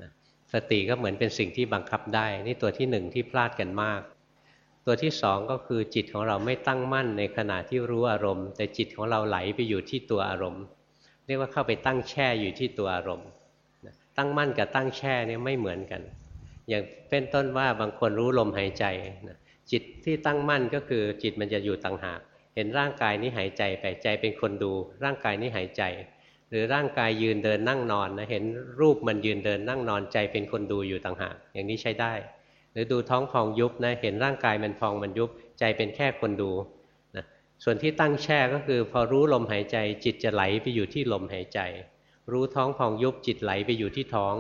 นะสติก็เหมือนเป็นสิ่งที่บังคับได้ นี่ตัวที่หนึ่งที่พลาดกันมาก ตัวที่สองก็คือจิตของเราไม่ตั้งมั่นในขณะที่รู้อารมณ์ แต่จิตของเราไหลไปอยู่ที่ตัวอารมณ์ เรียกว่าเข้าไปตั้งแช่อยู่ที่ตัวอารมณ์ตั้งมั่นกับตั้งแช่เนี่ยไม่เหมือนกัน อย่างเป็นต้นว่าบางคนรู้ลมหายใจจิตที่ตั้งมั่นก็คือจิตมันจะอยู่ต่างหาก ห็นร่างกายนี้หายใจไปใจเป็นคนดู ร่างกายนี้หายใจ หรือร่างกายยืนเดินนั่งนอนนะเห็นรูปมันยืนเดินนั่งนอนใจเป็นคนดูอยู่ต่างหากอย่างนี้ใช้ได้ หรือดูท้องพองยุบนะเห็นร่างกายมันพองมันยุบใจเป็นแค่คนดูนะส่วนที่ตั้งแช่ก็คือพอรู้ลมหายใจจิตจะไหลไปอยู่ที่ลมหายใจ รู้ท้องพองยุบจิตไหลไปอยู่ที่ท้อง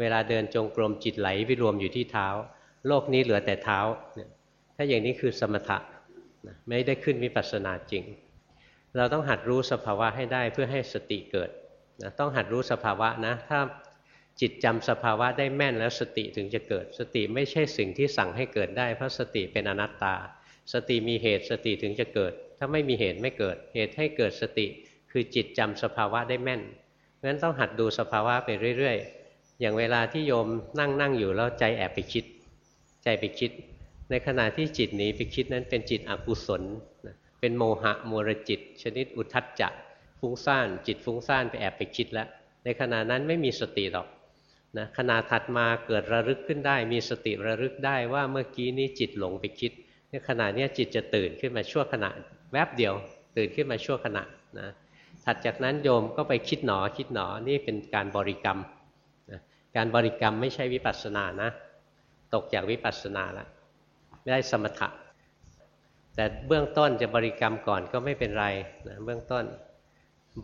เวลาเดินจงกรมจิตไหลไปรวมอยู่ที่เท้า โลกนี้เหลือแต่เท้า ถ้าอย่างนี้คือสมถะ ไม่ได้ขึ้นวิปัสสนาจริง เราต้องหัดรู้สภาวะให้ได้เพื่อให้สติเกิดนะต้องหัดรู้สภาวะนะ ถ้าจิตจำสภาวะได้แม่นแล้วสติถึงจะเกิด สติไม่ใช่สิ่งที่สั่งให้เกิดได้ เพราะสติเป็นอนัตตา สติมีเหตุสติถึงจะเกิด ถ้าไม่มีเหตุไม่เกิด เหตุให้เกิดสติ คือจิตจำสภาวะได้แม่นงั้นต้องหัดดูสภาวะไปเรื่อย ๆ อย่างเวลาที่โยมนั่งนั่งอยู่แล้วใจแอบไปคิด ใจไปคิด ในขณะที่จิตหนีไปคิดนั้นเป็นจิตอกุศลเป็นโมหะโมรจิต ชนิดอุทัจจะฟุ้งซ่าน จิตฟุ้งซ่านไปแอบไปคิดแล้ว ในขณะนั้นไม่มีสติหรอกนะขณะถัดมาเกิดระลึกขึ้นได้ มีสติระลึกได้ว่าเมื่อกี้นี้จิตหลงไปคิดในขณะนี้จิตจะตื่นขึ้นมาชั่วขณะแวบเดียว ตื่นขึ้นมาชั่วขณะนะถัดจากนั้นโยมก็ไปคิดหนอคิดหนอนี่เป็นการบริกรรมนะการบริกรรมไม่ใช่วิปัสสนานะ ตกจากวิปัสสนาแล้ว ไม่ได้สมถะ แต่เบื้องต้นจะบริกรรมก่อนก็ไม่เป็นไรนะเบื้องต้น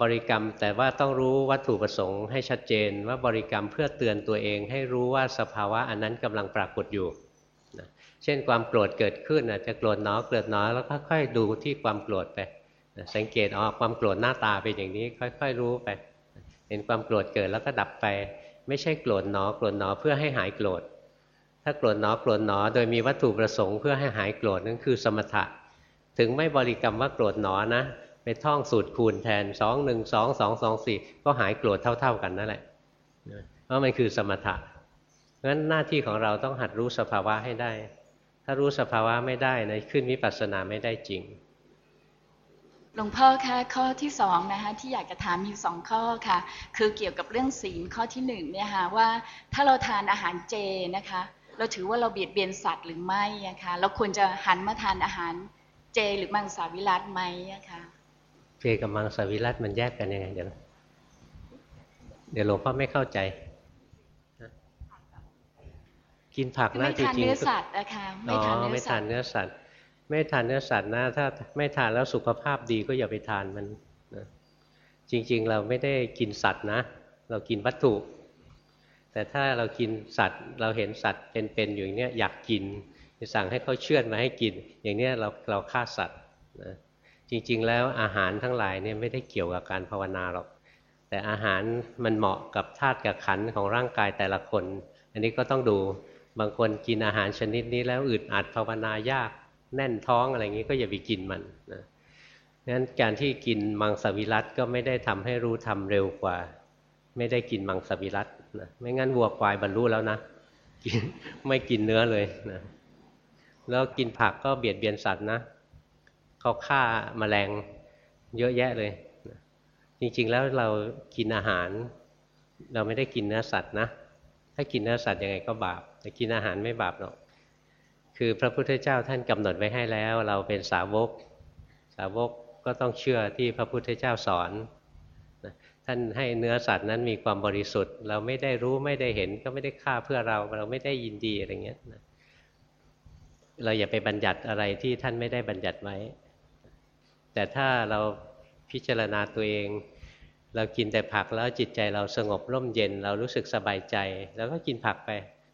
บริกรรมแต่ว่าต้องรู้วัตถุประสงค์ให้ชัดเจนว่าบริกรรมเพื่อเตือนตัวเองให้รู้ว่าสภาวะอันนั้นกำลังปรากฏอยู่นะเช่นความโกรธเกิดขึ้นจะโกรธน้อเกิดน้อแล้วค่อยๆดูที่ความโกรธไปนะสังเกตอ๋อความโกรธหน้าตาเป็นอย่างนี้ค่อย ๆ รู้ไป เห็นความโกรธเกิดแล้วก็ดับไป ไม่ใช่โกรธหนอโกรธหนอเพื่อให้หายโกรธ ถ้าโกรธหนอโกรธหนอ โดยมีวัตถุประสงค์เพื่อให้หายโกรธนั่นคือสมถะ ถึงไม่บริกรรมว่าโกรธหนอนะไปท่องสูตรคูณแทนสองหนึ่งสองสองสองสี่ก็หายโกรธเท่า ๆกันนั่นแหละเพราะมันคือสมถะงั้นหน้าที่ของเราต้องหัดรู้สภาวะให้ได้ ถ้ารู้สภาวะไม่ได้นะขึ้นวิปัสสนาไม่ได้จริงหลวงพ่อคะข้อที่สองนะคะที่อยากจะถามมีสองข้อค่ะ คือเกี่ยวกับเรื่องศีลข้อที่หนึ่งเนี่ยค่ะว่าถ้าเราทานอาหารเจนะคะ เราถือว่าเราเบียดเบียนสัตว์หรือไม่นะคะเราควรจะหันมาทานอาหารเจหรือมังสวิรัตไหมนะคะเจกับมังสวิรัตมันแยกกันยังไงเดี๋ยวเดี๋ยวหลวงพ่อไม่เข้าใจกินผักนะจริงๆไม่ทานเนื้อสัตว์นะคะไม่ทานเนื้อสัตว์ไม่ทานเนื้อสัตว์ไม่ทานเนื้อสัตว์นะถ้าไม่ทานแล้วสุขภาพดีก็อย่าไปทานมันนะจริง ๆ เราไม่ได้กินสัตว์นะ เรากินวัตถุ แต่ถ้าเรากินสัตว์ เราเห็นสัตว์เป็นๆอยู่อย่างนี้อยากกินสั่งให้เขาเชื่อดมาให้กิน อย่างนี้เราเราฆ่าสัตว์นะจริงๆ แล้วอาหารทั้งหลายเนี่ยไม่ได้เกี่ยวกับการภาวนาหรอก แต่อาหารมันเหมาะกับธาตุกับขันของร่างกายแต่ละคน อันนี้ก็ต้องดูบางคนกินอาหารชนิดนี้แล้วอึดอัดภาวนายากแน่นท้องอะไรอย่างนี้ก็อย่าไปกินมันนะงั้นการที่กินมังสวิรัตก็ไม่ได้ทำให้รู้ทำเร็วกว่า ไม่ได้กินมังสวิรัต นะไม่งั้นวัวควายบรรลุแล้วนะไม่กินเนื้อเลยนะแล้วกินผักก็เบียดเบียนสัตว์นะเขาฆ่ามาแมลงเยอะแยะเลยจริงๆแล้วเรากินอาหาร เราไม่ได้กินเนื้อสัตว์นะถ้ากินเนื้อสัตว์ยังไงก็บาป แต่กินอาหารไม่บาปหรอกคือพระพุทธเจ้าท่านกำหนดไว้ให้แล้ว เราเป็นสาวก สาวกก็ต้องเชื่อที่พระพุทธเจ้าสอน ท่านให้เนื้อสัตว์นั้นมีความบริสุทธิ์ เราไม่ได้รู้ไม่ได้เห็นก็ไม่ได้ฆ่าเพื่อเรา เราไม่ได้ยินดีอะไรเงี้ยเราอย่าไปบัญญัติอะไรที่ท่านไม่ได้บัญญัติไว้ แต่ถ้าเราพิจารณาตัวเอง เรากินแต่ผักแล้วจิตใจเราสงบร่มเย็น เรารู้สึกสบายใจ แล้วก็กินผักไป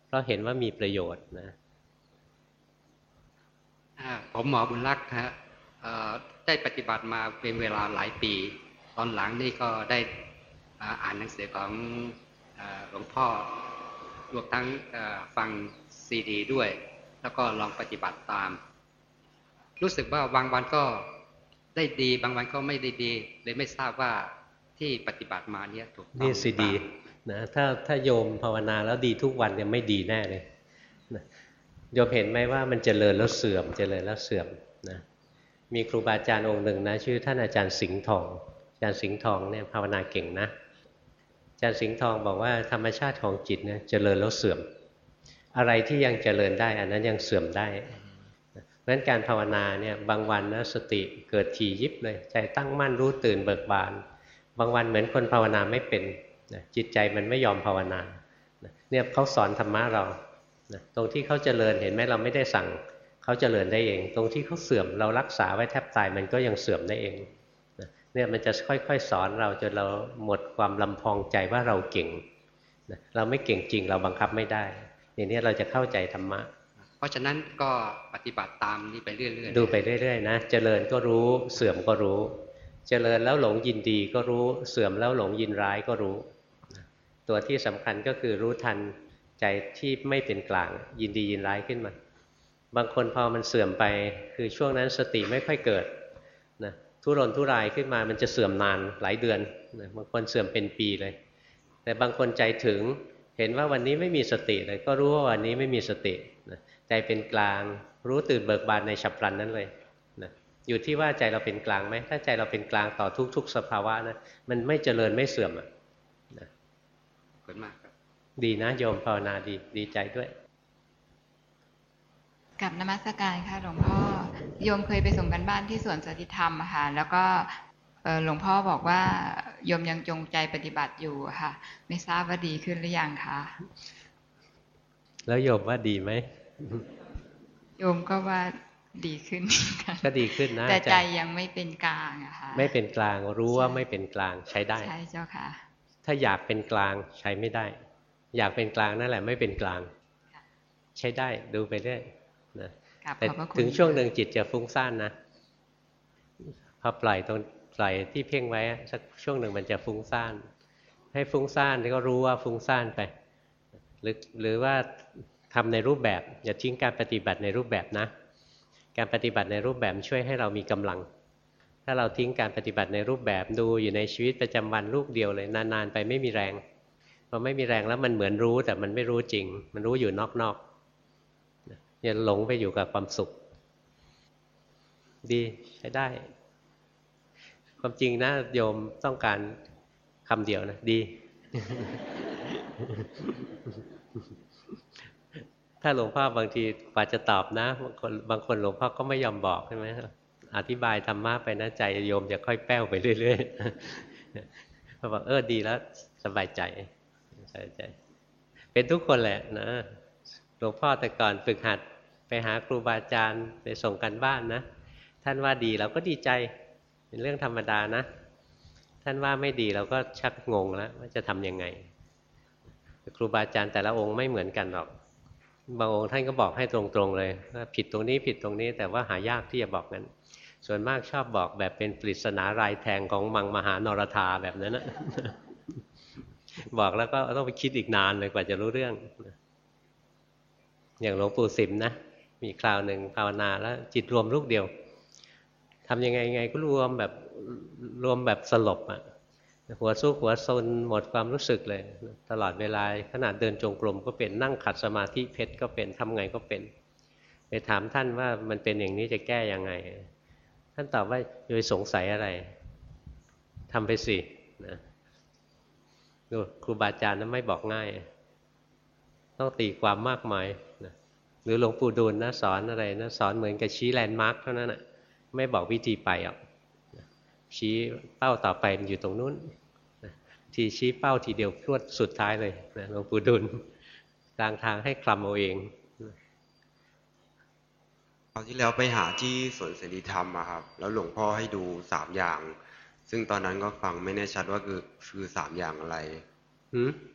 เพราะเห็นว่ามีประโยชน์นะผมหมอบุญรักษ์ฮะได้ปฏิบัติมาเป็นเวลาหลายปี อนหลังนี่ก็ได้อ่านหนังสือของหลวงพ่อรวมทั้งฟังซีดี ด้วย แล้วก็ลองปฏิบัติตาม รู้สึกว่าบางวันก็ได้ดีบางวันก็ไม่ได้ดีเลยไม่ทราบว่าที่ปฏิบัติมาเนี่ยถูกต้องนี่สิดีนะถ้าถ้าโยมภาวนาแล้วดีทุกวันเนี่ยไม่ดีแน่เลยนะโยมเห็นไหมว่ามันเจริญแล้วเสื่อมเจริญแล้วเสื่อมนะมีครูบาอาจารย์องค์หนึ่งนะชื่อท่านอาจารย์สิงห์ทอง จารย์สิงห์ทองเนี่ยภาวนาเก่งนะอาจารย์สิงห์ทองบอกว่าธรรมชาติของจิตเนี่ยเจริญแล้วเสื่อม อะไรที่ยังเจริญได้ อันนั้นยังเสื่อมได้เพราะฉะนั้นการภาวนาเนี่ยบางวันนะสติเกิดทียิบเลย ใจตั้งมั่นรู้ตื่นเบิกบาน บางวันเหมือนคนภาวนาไม่เป็นนะจิตใจมันไม่ยอมภาวนาเนี่ยเขาสอนธรรมะเรานะตรงที่เขาเจริญเห็นไหมเราไม่ได้สั่งเขาเจริญได้เอง ตรงที่เขาเสื่อมเรารักษาไว้แทบตายมันก็ยังเสื่อมได้เอง เนี่ยมันจะค่อยๆ สอนเราจนเราหมดความลำพองใจว่าเราเก่ง เราไม่เก่งจริงเราบังคับไม่ได้ อย่างนี้เราจะเข้าใจธรรมะ เพราะฉะนั้นก็ปฏิบัติตามนี้ไปเรื่อยๆ ดูไปเรื่อยๆนะ เจริญก็รู้เสื่อมก็รู้ เจริญแล้วหลงยินดีก็รู้เสื่อมแล้วหลงยินร้ายก็รู้ ตัวที่สำคัญก็คือรู้ทันใจที่ไม่เป็นกลางยินดียินร้ายขึ้นมา บางคนพอมันเสื่อมไป คือช่วงนั้นสติไม่ค่อยเกิดนะ ทุรนทุรายขึ้นมามันจะเสื่อมนานหลายเดือนนะบางคนเสื่อมเป็นปีเลย แต่บางคนใจถึงเห็นว่าวันนี้ไม่มีสติเลยก็รู้ว่าวันนี้ไม่มีสตินะใจเป็นกลางรู้ตื่นเบิกบานในฉับพลันนั้นเลยนะอยู่ที่ว่าใจเราเป็นกลางไหมถ้าใจเราเป็นกลางต่อทุก ๆ สภาวะนะมันไม่เจริญไม่เสื่อมอะนะขอบคุณมากครับ ดีนะโยมภาวนาดีดีใจด้วย กับนมัสการค่ะหลวงพ่อโยมเคยไปส่งกันบ้านที่สวนสติธรรมค่ะแล้วก็หลวงพ่อบอกว่าโยมยังจงใจปฏิบัติอยู่ค่ะ ไม่ทราบว่าดีขึ้นหรือยังคะแล้วโยมว่าดีไหมโยมก็ว่าดีขึ้นก็ดีขึ้นนะแต่ใจยังไม่เป็นกลางอะค่ะไม่เป็นกลางรู้ว่าไม่เป็นกลางใช้ได้ใช่เจ้าค่ะ ถ้าอยากเป็นกลางใช้ไม่ได้ อยากเป็นกลางนั่นแหละ ไม่เป็นกลาง ใช้ได้ดูไปเรื่อยนะ แต่ถึงช่วงหนึ่งจิตจะฟุ้งซ่านนะพอปล่อยตรงปล่อยที่เพ่งไว้สักช่วงหนึ่งมันจะฟุ้งซ่านให้ฟุ้งซ่านก็รู้ว่าฟุ้งซ่านไป หรือหรือว่าทำในรูปแบบอย่าทิ้งการปฏิบัติในรูปแบบนะ การปฏิบัติในรูปแบบช่วยให้เรามีกำลัง ถ้าเราทิ้งการปฏิบัติในรูปแบบดูอยู่ในชีวิตประจำวันลูกเดียวเลยนานๆไปไม่มีแรงพอไม่มีแรงแล้วมันเหมือนรู้แต่มันไม่รู้จริง มันรู้อยู่นอกๆ อย่าหลงไปอยู่กับความสุข ดีใช้ได้ ความจริงนะโยมต้องการคำเดียวนะ ดี ถ้าหลวงพ่อบางทีกว่าจะตอบนะ บางคนบางคนหลวงพ่อก็ไม่ยอมบอกใช่ไหมอธิบายธรรมะไปนะใจโยมจะค่อยแป้วไปเรื่อยๆพอบอกเออดีแล้ว สบายใจสบายใจ เป็นทุกคนแหละนะหลวงพ่อแต่ก่อนฝึกหัด ไปหาครูบาอาจารย์ไปส่งกันบ้านนะ ท่านว่าดีเราก็ดีใจเป็นเรื่องธรรมดานะ ท่านว่าไม่ดีเราก็ชักงงแล้วว่าจะทํำยังไง ครูบาอาจารย์แต่ละองค์ไม่เหมือนกันหรอก บางองค์ท่านก็บอกให้ตรงๆเลยว่าผิดตรงนี้ผิดตรงนี้แต่ว่าหายากที่จะบอกนั้น ส่วนมากชอบบอกแบบเป็นปริศนารายแทงของมังมหานรธาแบบนั้นนะบอกแล้วก็ต้องไปคิดอีกนานเลยกว่าจะรู้เรื่อง อย่างหลวงปู่สิมนะ มีคราวหนึ่งภาวนาแล้วจิตรวมลูกเดียวทำยังไงไงก็รวมแบบรวมแบบสลบอะหัวสู้หัวซนหมดความรู้สึกเลย ตลอดเวลาขนาดเดินจงกรมก็เป็นนั่งขัดสมาธิเพชรก็เป็นทำไงก็เป็น ไปถามท่านว่ามันเป็นอย่างนี้จะแก้ยังไง ท่านตอบว่าโดยสงสัยอะไรทำไปสินะดูครูบาอาจารย์นั้นไม่บอกง่าย ต้องตีความมากมาย หรือหลวงปู่ดูลนะสอนอะไรนะสอนเหมือนกับชี้แลนด์มาร์กเท่านั้นนะไม่บอกวิธีไปอะชี้เป้าต่อไปมันอยู่ตรงนู้นทีชี้เป้าทีเดียวพรวดสุดท้ายเลยหลวงปู่ดุลกลางทางให้คลำเอาเองตอนที่แล้วไปหาที่สวนเสรีธรรมอะครับ แล้วหลวงพ่อให้ดูสามอย่าง ซึ่งตอนนั้นก็ฟังไม่แน่ชัดว่าคือคือสามอย่างอะไร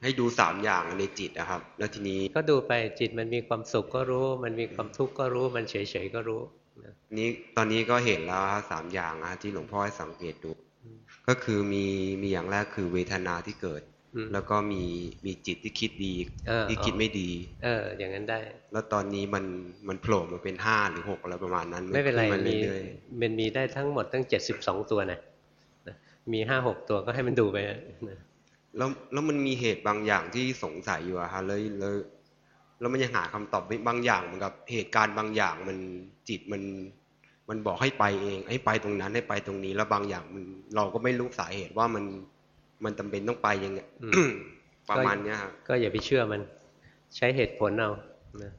ให้ดูสามอย่างในจิตนะครับ แล้วทีนี้ก็ดูไปจิตมันมีความสุขก็รู้ มันมีความทุกข์ก็รู้ มันเฉยๆก็รู้นี้ตอนนี้ก็เห็นแล้วสามอย่างนะที่หลวงพ่อให้สังเกตดู ก็คือมีมีอย่างแรกคือเวทนาที่เกิด แล้วก็มีมีจิตที่คิดดีที่คิดไม่ดี เออ อย่างนั้นได้ แล้วตอนนี้มันมันโผล่มาเป็นห้าหรือหกอะไรประมาณนั้นไม่เป็นไรมีมันมีได้ทั้งหมดตั้งเจ็ดสิบสองตัวนะมีห้าหกตัวก็ให้มันดูไป แล้วแล้วมันมีเหตุบางอย่างที่สงสัยอยู่อะฮะเลยเลยแล้วมันยังหาคำตอบบางอย่างเหมือนกับเหตุการณ์บางอย่างมันจิตมันมันบอกให้ไปเอง ให้ไปตรงนั้นให้ไปตรงนี้ แล้วบางอย่างมันเราก็ไม่รู้สาเหตุว่ามันมันจาเป็นต้องไปยังไงประมาณเนี้ยครับก็อย่าไปเชื่อมันใช้เหตุผลเอา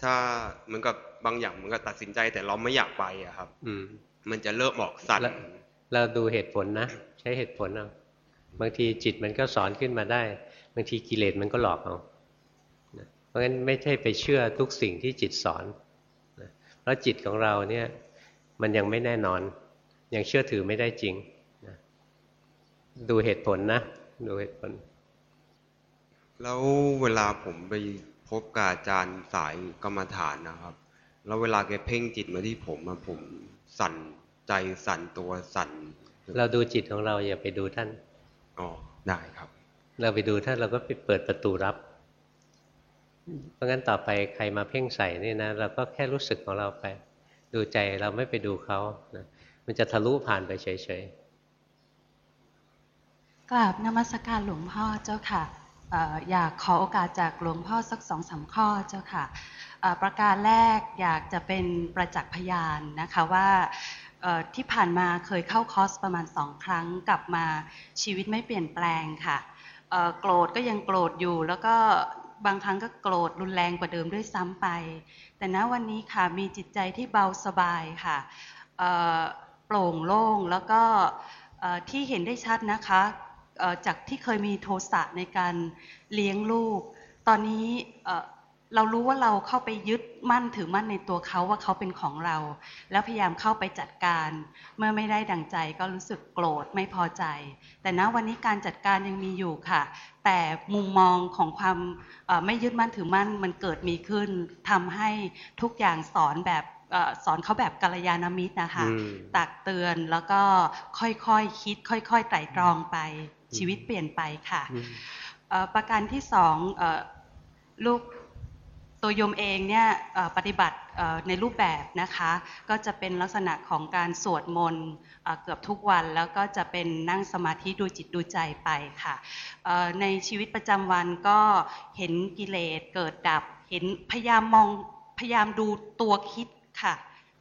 ถ้าเหมือนกับบางอย่างเหมือนกับตัดสินใจ แต่เราไม่อยากไปอะครับ อืมันจะเริ่มบอกสั่นเราดูเหตุผลนะใช้เหตุผลเอา บางทีจิตมันก็สอนขึ้นมาได้ บางทีกิเลสมันก็หลอกเอาเพราะฉะนั้นไม่ใช่ไปเชื่อทุกสิ่งที่จิตสอนเพราะจิตของเราเนี่ยมันยังไม่แน่นอน ยังเชื่อถือไม่ได้จริงดูเหตุผลนะ ดูเหตุผล แล้วเวลาผมไปพบกับอาจารย์สายกรรมฐานนะครับ แล้วเวลาแกเพ่งจิตมาที่ผมมาผมสั่นใจสั่นตัวสั่น เราดูจิตของเราอย่าไปดูท่าน อ๋อได้ครับ เราไปดูท่านเราก็ไปเปิดประตูรับ เพราะงั้นต่อไปใครมาเพ่งใส่นี่นะเราก็แค่รู้สึกของเราไป ดูใจเราไม่ไปดูเขานะมันจะทะลุผ่านไปเฉยๆกราบนมัสการหลวงพ่อเจ้าค่ะอยากขอโอกาสจากหลวงพ่อสักสองสาข้อเจ้าค่ะประการแรกอยากจะเป็นประจักษ์พยานนะคะว่า ที่ผ่านมาเคยเข้าคอร์สประมาณสองครั้งกลับมาชีวิตไม่เปลี่ยนแปลงค่ะโกรธก็ยังโกรธอยู่ แล้วก็บางครั้งก็โกรธรุนแรงกว่าเดิมด้วยซ้ำไป แต่ณวันนี้ค่ะมีจิตใจที่เบาสบายค่ะโปร่งโล่งแล้วก็ที่เห็นได้ชัดนะคะจากที่เคยมีโทสะในการเลี้ยงลูก ตอนนี้ เรารู้ว่าเราเข้าไปยึดมั่นถือมั่นในตัวเขาว่าเขาเป็นของเรา แล้วพยายามเข้าไปจัดการ เมื่อไม่ได้ดังใจก็รู้สึกโกรธไม่พอใจ แต่ณวันนี้การจัดการยังมีอยู่ค่ะ แต่มุมมองของความไม่ยึดมั่นถือมั่นมันเกิดมีขึ้นทำให้ทุกอย่างสอนแบบสอนเขาแบบกัลยาณมิตรนะคะตักเตือนแล้วก็ค่อยๆคคิด ค่อยๆไตร่ตรองไปชีวิตเปลี่ยนไปค่ะ ประการที่สองลูก ตัวโยมเองเนี่ยปฏิบัติในรูปแบบนะคะ ก็จะเป็นลักษณะของการสวดมนต์เกือบทุกวัน แล้วก็จะเป็นนั่งสมาธิดูจิตดูใจไปค่ะ ในชีวิตประจำวันก็เห็นกิเลสเกิดดับ เห็นพยายามมองพยายามดูตัวคิดค่ะ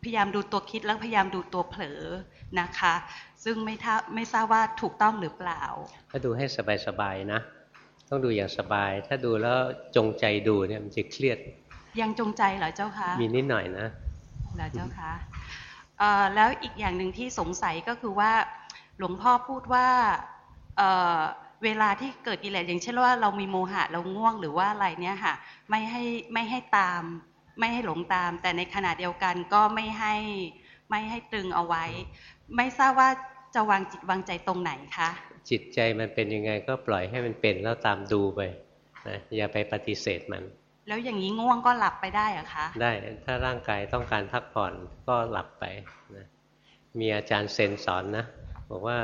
พยายามดูตัวคิดแล้วพยายามดูตัวเผลอนะคะ ซึ่งไม่ท่าไม่ทราบว่าถูกต้องหรือเปล่า ก็ดูให้สบายๆนะ ต้องดูอย่างสบาย ถ้าดูแล้วจงใจดูเนี่ยมันจะเครียด ยังจงใจเหรอเจ้าคะ มีนิดหน่อยนะเหรอเจ้าคะแล้วอีกอย่างหนึ่งที่สงสัยก็คือว่า หลวงพ่อพูดว่าเเวลาที่เกิดกิเลสอย่างเช่นว่าเรามีโมหะเราง่วงหรือว่าอะไรเนี้ยค่ะ ไม่ให้ไม่ให้ตาม ไม่ให้หลงตาม แต่ในขณะเดียวกันก็ไม่ให้ไม่ให้ตึงเอาไว้ ไม่ทราบว่าจะวางจิตวางใจตรงไหนคะ จิตใจมันเป็นยังไงก็ปล่อยให้มันเป็นแล้วตามดูไปนะอย่าไปปฏิเสธมัน แล้วอย่างนี้ง่วงก็หลับไปได้อะคะได้ถ้าร่างกายต้องการพักผ่อนก็หลับไปนะมีอาจารย์เซนสอนนะบอกว่า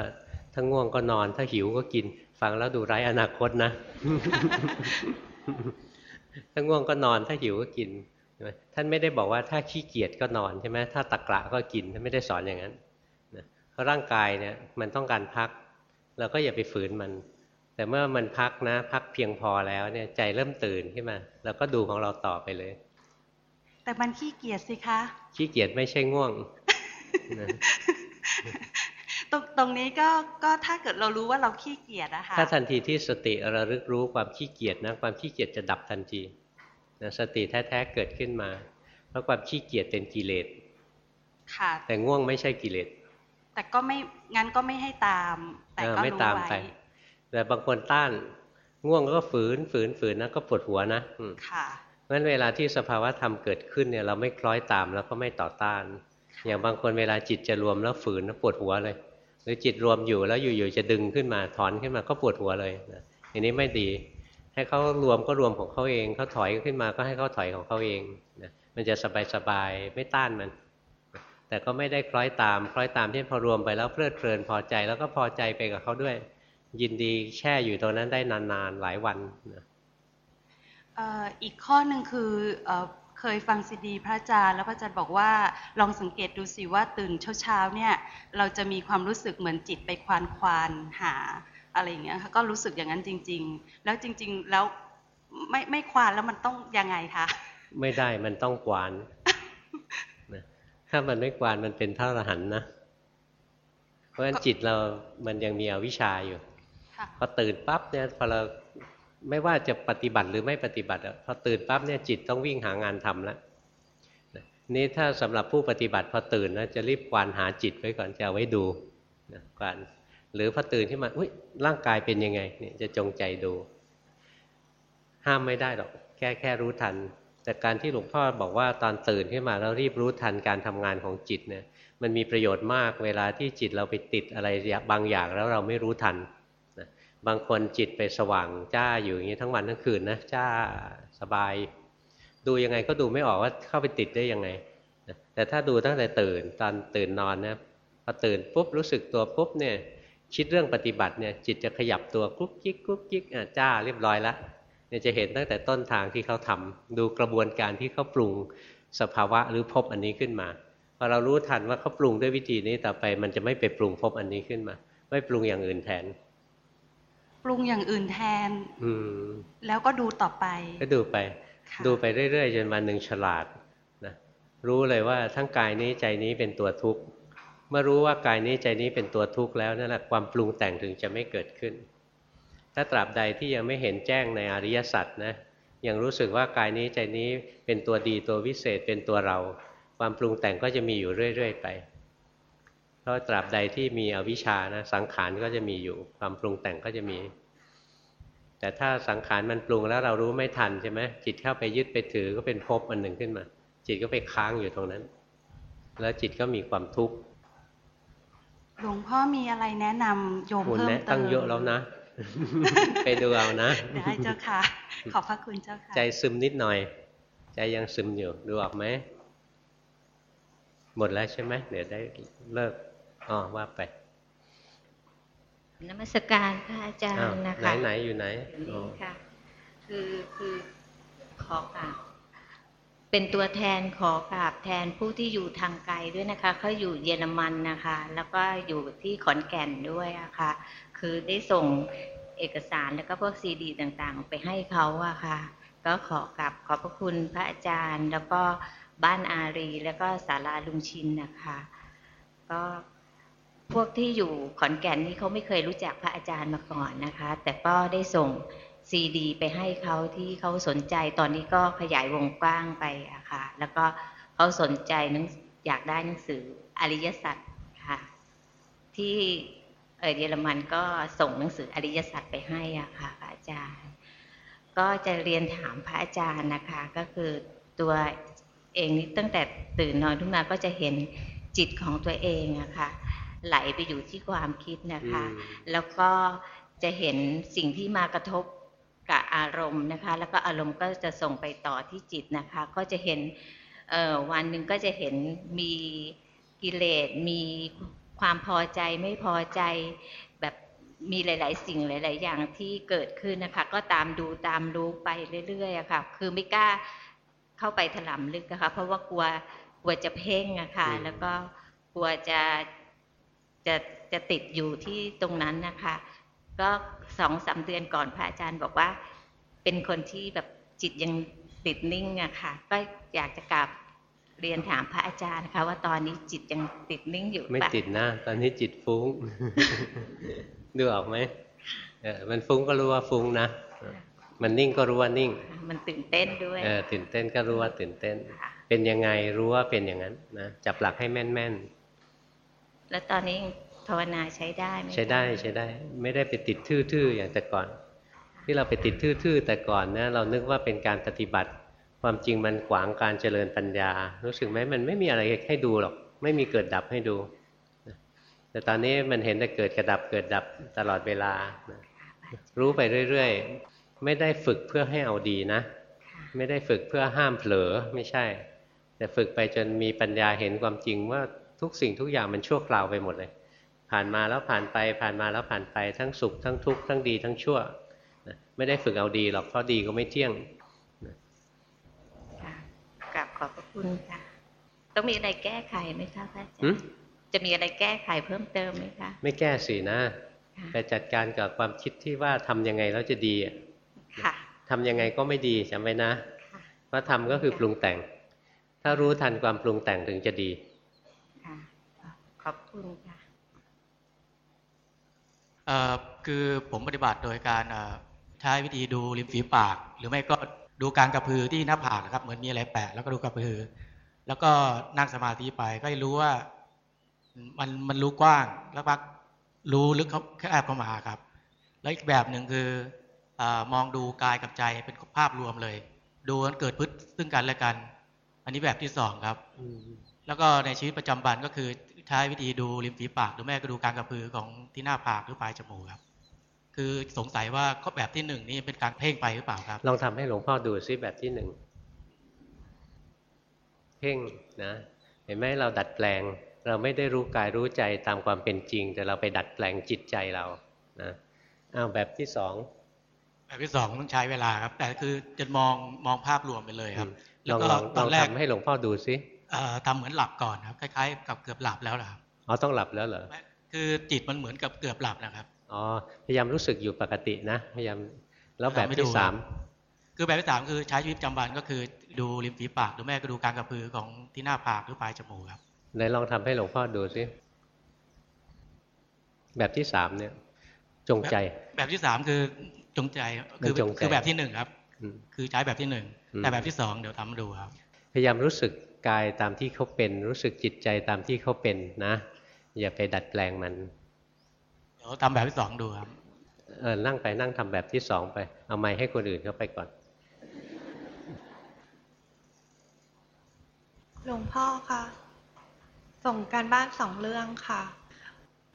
ถ้าง่วงก็นอน ถ้าหิวก็กิน ฟังแล้วดูไร้อนาคตนะ ถ้าง่วงก็นอน ถ้าหิวก็กินท่านไม่ได้บอกว่าถ้าขี้เกียจก็นอนใช่ไหมถ้าตะกระก็กินท่านไม่ได้สอนอย่างนั้นนะเพราะร่างกายเนี่ยมันต้องการพัก เราก็อย่าไปฝืนมัน แต่เมื่อมันพักนะ พักเพียงพอแล้วเนี่ยใจเริ่มตื่นขึ้นมาเราก็ดูของเราต่อไปเลย แต่มันขี้เกียจสิคะ ขี้เกียจไม่ใช่ง่วงตรงตรงนี้ก็ก็ถ้าเกิดเรารู้ว่าเราขี้เกียจนะคะถ้าทันทีที่สติระลึกรู้ความขี้เกียจนะความขี้เกียจจะดับทันทีนะสติแท้ๆเกิดขึ้นมา เพราะความขี้เกียจเป็นกิเลสค่ะแต่ง่วงไม่ใช่กิเลสแต่ก็ไม่งั้นก็ไม่ให้ตาม แต่ก็รู้ไว้แต่บางคนต้านง่วงก็ฝืนฝืนฝืนนะก็ปวดหัวนะค่ะงั้นเวลาที่สภาวะธรรมเกิดขึ้นเนี่ยเราไม่คล้อยตามแล้วก็ไม่ต่อต้าน อย่างบางคนเวลาจิตจะรวมแล้วฝืนแล้วปวดหัวเลย หรือจิตรวมอยู่แล้วอยู่ๆจะดึงขึ้นมาถอนขึ้นมาก็ปวดหัวเลยนะอย่างนี้ไม่ดี ให้เขารวมก็รวมของเขาเองเขาถอยขึ้นมาก็ให้เขาถอยของเขาเองนะมันจะสบายสบายไม่ต้านมัน แต่ก็ไม่ได้คล้อยตาม คล้อยตามที่พอรวมไปแล้วเพลิดเพลินพอใจแล้วก็พอใจไปกับเขาด้วย ยินดีแช่อยู่ตรงนั้นได้นานๆหลายวันนะอีกข้อหนึ่งคือเคยฟังซีดีพระอาจารย์แล้วพระอาจารย์บอกว่าลองสังเกตดูสิว่าตื่นเช้าๆเนี่ยเราจะมีความรู้สึกเหมือนจิตไปควานควานหาอะไรอย่างเงี้ยก็รู้สึกอย่างนั้นจริง ๆ แล้วจริง ๆ แล้วไม่ไม่ควานแล้วมันต้องยังไงคะไม่ได้มันต้องควาน ถ้ามันไม่ควานมันเป็นพระอรหันต์นะ เพราะฉะนั้นจิตเรามันยังมีอวิชชาอยู่พอตื่นปั๊บเนี่ยพอเราไม่ว่าจะปฏิบัติหรือไม่ปฏิบัติพอตื่นปั๊บเนี่ยจิตต้องวิ่งหางานทำแล้วนี่ถ้าสำหรับผู้ปฏิบัติพอตื่นนะจะรีบควานหาจิตไว้ก่อนจะเอาไว้ดูนะควานหรือพอตื่นขึ้นมาอุ้ยร่างกายเป็นยังไงเนี่ยจะจงใจดู ห้ามไม่ได้หรอกแค่แค่รู้ทัน แต่การที่หลวงพ่อบอกว่าตอนตื่นขึ้นมาแล้วรีบรู้ทันการทำงานของจิตเนี่ยมันมีประโยชน์มากเวลาที่จิตเราไปติดอะไรบางอย่างแล้วเราไม่รู้ทันนะบางคนจิตไปสว่างจ้าอยู่อย่างนี้ทั้งวันทั้งคืนนะจ้าสบาย ดูยังไงก็ดูไม่ออกว่าเข้าไปติดได้ยังไงแต่ถ้าดูตั้งแต่ตื่นตอนตื่นนอนนะพอตื่นปุ๊บรู้สึกตัวปุ๊บเนี่ยคิดเรื่องปฏิบัติเนี่ยจิตจะขยับตัวกุ๊กกิ๊กกุ๊กกิ๊กจ้าเรียบร้อยแล้ว เนี่ยจะเห็นตั้งแต่ต้นทางที่เขาทำดูกระบวนการที่เขาปรุงสภาวะหรือพบอันนี้ขึ้นมาพอเรารู้ทันว่าเขาปรุงด้วยวิธีนี้ต่อไป มันจะไม่ไปปรุงพบอันนี้ขึ้นมา ไม่ปรุงอย่างอื่นแทน ปรุงอย่างอื่นแทน อืมแล้วก็ดูต่อไป ก็ดูไป ดูไปเรื่อยๆจนวันหนึ่งฉลาดนะรู้เลยว่าทั้งกายนี้ใจนี้เป็นตัวทุกข์เมื่อรู้ว่ากายนี้ใจนี้เป็นตัวทุกข์แล้วนั่นแหละความปรุงแต่งถึงจะไม่เกิดขึ้น ถ้าตราบใดที่ยังไม่เห็นแจ้งในอริยสัจนะยังรู้สึกว่ากายนี้ใจนี้เป็นตัวดีตัววิเศษเป็นตัวเรา ความปรุงแต่งก็จะมีอยู่เรื่อยๆไป เพราะตราบใดที่มีอวิชชานะสังขารก็จะมีอยู่ ความปรุงแต่งก็จะมี แต่ถ้าสังขารมันปรุงแล้วเรารู้ไม่ทันใช่ไหมจิตเข้าไปยึดไปถือก็เป็นภพอันหนึ่งขึ้นมา จิตก็ไปค้างอยู่ตรงนั้น แล้วจิตก็มีความทุกข์หลวงพ่อมีอะไรแนะนำโยมเพิ่มเติมตั้งเยอะแล้วนะ ไปดูเอานะได้เจ้าค่ะ ขอบพระคุณเจ้าค่ะ ใจซึมนิดหน่อย ใจยังซึมอยู่ดูออกไหมหมดแล้วใช่ไหมเดี๋ยวได้เลิกอ๋อว่าไปนมัสการพระอาจารย์นะคะไหนไหนอยู่ไหนค่ะ คือคือขอกราบ เป็นตัวแทนขอกราบแทนผู้ที่อยู่ทางไกลด้วยนะคะเขาอยู่เยอรมันนะคะ แล้วก็อยู่ที่ขอนแก่นด้วยะคะ่ะ คือได้ส่งเอกสารแล้วก็พวกซีดีต่างๆ ไปให้เขาอะค่ะ ก็ขอกราบขอบพระคุณพระอาจารย์ แล้วก็บ้านอารี แล้วก็ศาลาลุงชินนะคะ ก็พวกที่อยู่ขอนแก่นนี่เขาไม่เคยรู้จักพระอาจารย์มาก่อนนะคะ แต่ก็ได้ส่ง ซีดี ไปให้เขาที่เขาสนใจตอนนี้ก็ขยายวงกว้างไปอะค่ะ แล้วก็เขาสนใจนังอยากได้หนังสืออริยสัจค่ะ ที่เออเยอรมันก็ส่งหนังสืออริยสัจไปให้อะค่ะพระอาจารย์ ก็จะเรียนถามพระอาจารย์นะคะ ก็คือตัวเองนี่ตั้งแต่ตื่นนอนขึ้นมาก็จะเห็นจิตของตัวเองอะค่ะไหลไปอยู่ที่ความคิดนะคะ แล้วก็จะเห็นสิ่งที่มากระทบ กับอารมณ์นะคะ แล้วก็อารมณ์ก็จะส่งไปต่อที่จิตนะคะ ก็จะเห็นวันหนึ่งก็จะเห็นมีกิเลสมีความพอใจไม่พอใจแบบมีหลาย ๆ สิ่งหลาย ๆ อย่างที่เกิดขึ้นนะคะ ก็ตามดูตามรู้ไปเรื่อยๆอะค่ะ คือไม่กล้าเข้าไปถลำลึกนะคะ เพราะว่ากลัวกลัวจะเพ่งอะค่ะ แล้วก็กลัวจะจะจะติดอยู่ที่ตรงนั้นนะคะ ก็สองสาเดือนก่อนพระอาจารย์บอกว่า เป็นคนที่แบบจิตยังติดนิ่งอะค่ะ ก็อยากจะกลับเรียนถามพระอาจารย์นะคะว่าตอนนี้จิตยังติดนิ่งอยู่ไม่ติดนะตอนนี้จิตฟุ้ง ดูออกไหมเออมันฟุ้งก็รู้ว่าฟุ้งนะมันนิ่งก็รู้ว่านิ่ง มันตื่นเต้นด้วยเออตื่นเต้นก็รู้ว่าตื่นเต้น เป็นยังไงรู้ว่าเป็นอย่างนั้นนะจับหลักให้แม่นแม่นแล้วตอนนี้ ภาวนาใช้ได้ไหมใช้ได้ใช้ได้ ไม่ได้ไปติดทื่อๆอย่างแต่ก่อน ที่เราไปติดทื่อๆแต่ก่อนนะเรานึกว่าเป็นการปฏิบัติ ความจริงมันขวางการเจริญปัญญา รู้สึกไหมมันไม่มีอะไรให้ดูหรอก ไม่มีเกิดดับให้ดู แต่ตอนนี้มันเห็นแต่เกิดกระดับเกิดดับตลอดเวลา รู้ไปเรื่อยๆ ไม่ได้ฝึกเพื่อให้เอาดีนะ ไม่ได้ฝึกเพื่อห้ามเผลอไม่ใช่ แต่ฝึกไปจนมีปัญญาเห็นความจริงว่าทุกสิ่งทุกอย่างมันชั่วคราวไปหมดเลย ผ่านมาแล้วผ่านไป ผ่านมาแล้วผ่านไปทั้งสุขทั้งทุกข์ทั้งดีทั้งชั่วนะไม่ได้ฝึกเอาดีหรอกเพราะดีก็ไม่เที่ยงค่ะกลับขอบพระคุณค่ะ ต้องมีอะไรแก้ไขไหมคะพระอาจารย์จะมีอะไรแก้ไขเพิ่มเติมไหมคะ ไม่แก้สินะไปจัดการกับความคิดที่ว่าทำยังไงแล้วจะดีค่ะทำยังไงก็ไม่ดีจำไว้นะเพราะทำก็คือปรุงแต่ง ถ้ารู้ทันความปรุงแต่งถึงจะดีค่ะขอบคุณค่ะ คือผมปฏิบัติโดยการใช้วิธีดูริมฝีปาก หรือไม่ก็ดูการกระพือที่หน้าผากนะครับ เหมือนมีอะไรแปะแล้วก็ดูกระพือ แล้วก็นั่งสมาธิไปก็รู้ว่ามันมันรู้กว้างแล้วพักรู้ลึกเขาแคบเข้ามาครับ แล้วอีกแบบหนึ่งคืออมองดูกายกับใจเป็นภาพรวมเลย ดูมันเกิดพฤติซึ่งกันและกัน อันนี้แบบที่สองครับ แล้วก็ในชีวิตประจำวันก็คือ ใช้วิธีดูริมฝีปากหรือแม่ก็ดูการกระพือของที่หน้าผากหรือปลายจมูกครับ คือสงสัยว่าข้อแบบที่หนึ่งนี่เป็นการเพ่งไปหรือเปล่าครับ ลองทำให้หลวงพ่อดูซิแบบที่หนึ่งเพ่งนะ เห็นไหมเราดัดแปลง เราไม่ได้รู้กายรู้ใจตามความเป็นจริง แต่เราไปดัดแปลงจิตใจเรานะอ้าวแบบที่สองแบบที่สองต้องใช้เวลาครับ แต่คือจะมองมองภาพรวมไปเลยครับลแล้วองก็ลองตลอองนแรกทำให้หลวงพ่อดูซิเอ่อ ทำเหมือนหลับก่อนครับคล้ายๆ กับเกือบหลับแล้วนะครับอ๋อต้องหลับแล้วเหรอคือจิตมันเหมือนกับเกือบหลับนะครับอ๋อพยายามรู้สึกอยู่ปกตินะ พยายามแล้วแบบไม่ที่ดูสามคือแบบที่สามคือใช้ชีวิตประจำวันก็คือดูริมฝีปากหรือแม่ก็ดูการกระพือของที่หน้าผากหรือปลายจมูกครับไหนลองทำให้หลวงพ่อดูซิแบบที่สามเนี่ย จงใจ แบบที่สามคือจงใจคือมันจงใจคือแบบที่หนึ่งครับอืมคือใช้แบบที่หนึ่งอืมแต่แบบที่สองเดี๋ยวทำมาดูครับ พยายามรู้สึก กายตามที่เขาเป็น รู้สึกจิตใจตามที่เขาเป็นนะ อย่าไปดัดแปลงมันเดี๋ยวทำแบบที่สองดูครับเออนั่งไปนั่งทำแบบที่สองไป เอาไม้ให้คนอื่นเขาไปก่อนหลวงพ่อคะส่งการบ้านสองเรื่องค่ะ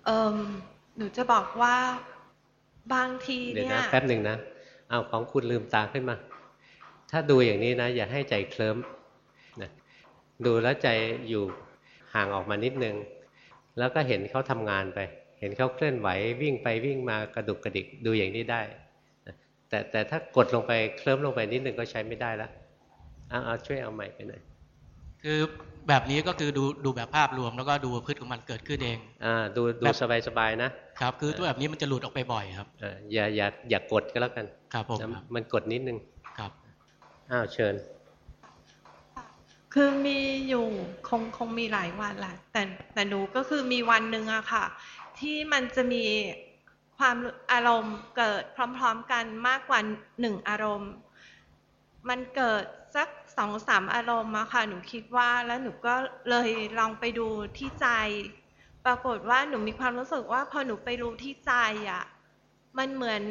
เอิมหนูจะบอกว่าบางทีเดี๋ยวเนี่ยนะแป๊บหนึ่งนะ เอาของคุณลืมตาขึ้นมา ถ้าดูอย่างนี้นะ อย่าให้ใจเคลิ้มนะ ดูแล้วใจอยู่ห่างออกมานิดนึง แล้วก็เห็นเขาทำงานไป เห็นเขาเคลื่อนไหววิ่งไปวิ่งมากระดุกกระดิกดูอย่างนี้ได้นะแต่แต่ถ้ากดลงไปเคลิ้มลงไปนิดนึงก็ใช้ไม่ได้แล้วเอาเอาช่วยเอาใหม่ไปหน่อยคือแบบนี้ก็คือดูดูแบบภาพรวมแล้วก็ดูพฤติของมันเกิดขึ้นเองอ่าดูดูแบบสบายๆนะครับ คือตัวแบบนี้มันจะหลุดออกไปบ่อยครับเอออย่าอย่าอย่ากดก็แล้วกัน ครับผมนะครับมันกดนิดนึงครับอ้าวเชิญ คือมีอยู่คงคงมีหลายวันแหละแต่แต่หนูก็คือมีวันหนึ่งอะค่ะ ที่มันจะมีความอารมณ์เกิดพร้อม ๆ กันมากกว่าหนึ่งอารมณ์ มันเกิดสักสองสามอารมณ์อะค่ะ หนูคิดว่าแล้วหนูก็เลยลองไปดูที่ใจ ปรากฏว่าหนูมีความรู้สึกว่าพอหนูไปรู้ที่ใจอะมันเหมือน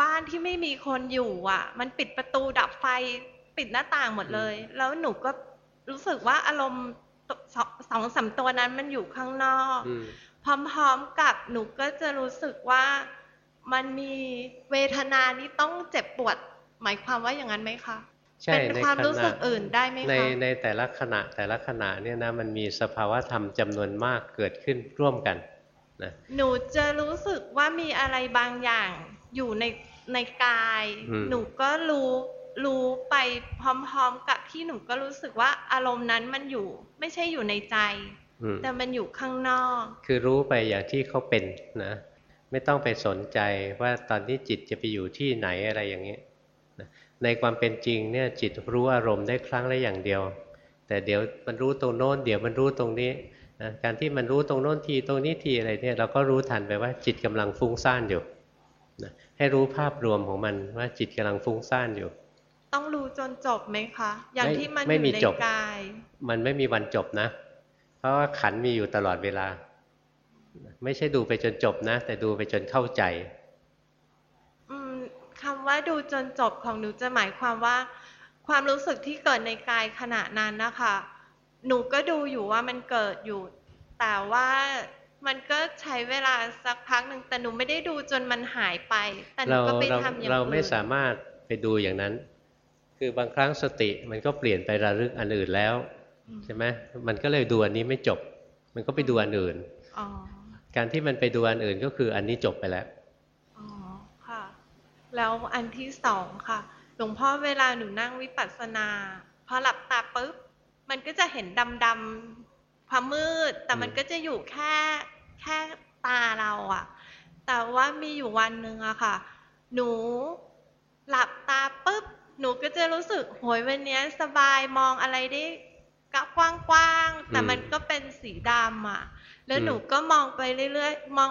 บ้านที่ไม่มีคนอยู่อะมันปิดประตูดับไฟปิดหน้าต่างหมดเลย แล้วหนูก็ รู้สึกว่าอารมณ์สองสองสามตัวนั้นมันอยู่ข้างนอกอืมพร้อมๆกับหนูก็จะรู้สึกว่ามันมีเวทนานี้ต้องเจ็บปวด หมายความว่าอย่างนั้นไหมคะใช่เป็นในความขณะรู้สึกอื่นได้ไหมในคะในแต่ละขณะแต่ละขณะเนี่ยนะมันมีสภาวะธรรมจำนวนมากเกิดขึ้นร่วมกันนะหนูจะรู้สึกว่ามีอะไรบางอย่างอยู่ในในกายอืมหนูก็รู้ รู้ไปพร้อมๆกับที่หนูก็รู้สึกว่าอารมณ์นั้นมันอยู่ ไม่ใช่อยู่ในใจอืมแต่มันอยู่ข้างนอก คือรู้ไปอย่างที่เขาเป็นนะ ไม่ต้องไปสนใจว่าตอนนี้จิตจะไปอยู่ที่ไหนอะไรอย่างนี้นะในความเป็นจริงเนี่ยจิตรู้อารมณ์ได้ครั้งละอย่างเดียว แต่เดี๋ยวมันรู้ตรงโน้น เดี๋ยวมันรู้ตรงนี้นะการที่มันรู้ตรงโน้นทีตรงนี้ทีอะไรเนี่ยเราก็รู้ทันไปว่าจิตกำลังฟุ้งซ่านอยู่นะให้รู้ภาพรวมของมันว่าจิตกำลังฟุ้งซ่านอยู่ ต้องรู้จนจบไหมคะ อย่างไม่ที่มันอไม่มียู่ในจบกาย มันไม่มีวันจบนะ เพราะว่าขันธ์มีอยู่ตลอดเวลา ไม่ใช่ดูไปจนจบนะ แต่ดูไปจนเข้าใจอืมคำว่าดูจนจบของหนูจะหมายความว่า ความรู้สึกที่เกิดในกายขณะนั้นนะคะ หนูก็ดูอยู่ว่ามันเกิดอยู่ แต่ว่ามันก็ใช้เวลาสักพักหนึ่งแต่หนูไม่ได้ดูจนมันหายไป แต่หนูเราก็ไปเราทำอย่างเราอื่นไม่สามารถไปดูอย่างนั้น คือบางครั้งสติมันก็เปลี่ยนไประลึกอันอื่นแล้วใช่ไหมมันก็เลยดูอันนี้ไม่จบ มันก็ไปดูอันอื่นอ๋อการที่มันไปดูอันอื่นก็คืออันนี้จบไปแล้วอ๋อค่ะ แล้วอันที่สองค่ะ หลวงพ่อเวลาหนูนั่งวิปัสสนาพอหลับตาปุ๊บมันก็จะเห็นดำๆความมืด แต่มันก็จะอยู่แค่แค่ตาเราอะแต่ว่ามีอยู่วันหนึ่งอะค่ะ หนูหลับตาปุ๊บ หนูก็จะรู้สึกโหยวันเนี้ยสบายมองอะไรได้กว้างๆแต่อืมมันก็เป็นสีดำอะแล้วอืมหนูก็มองไปเรื่อยๆมอง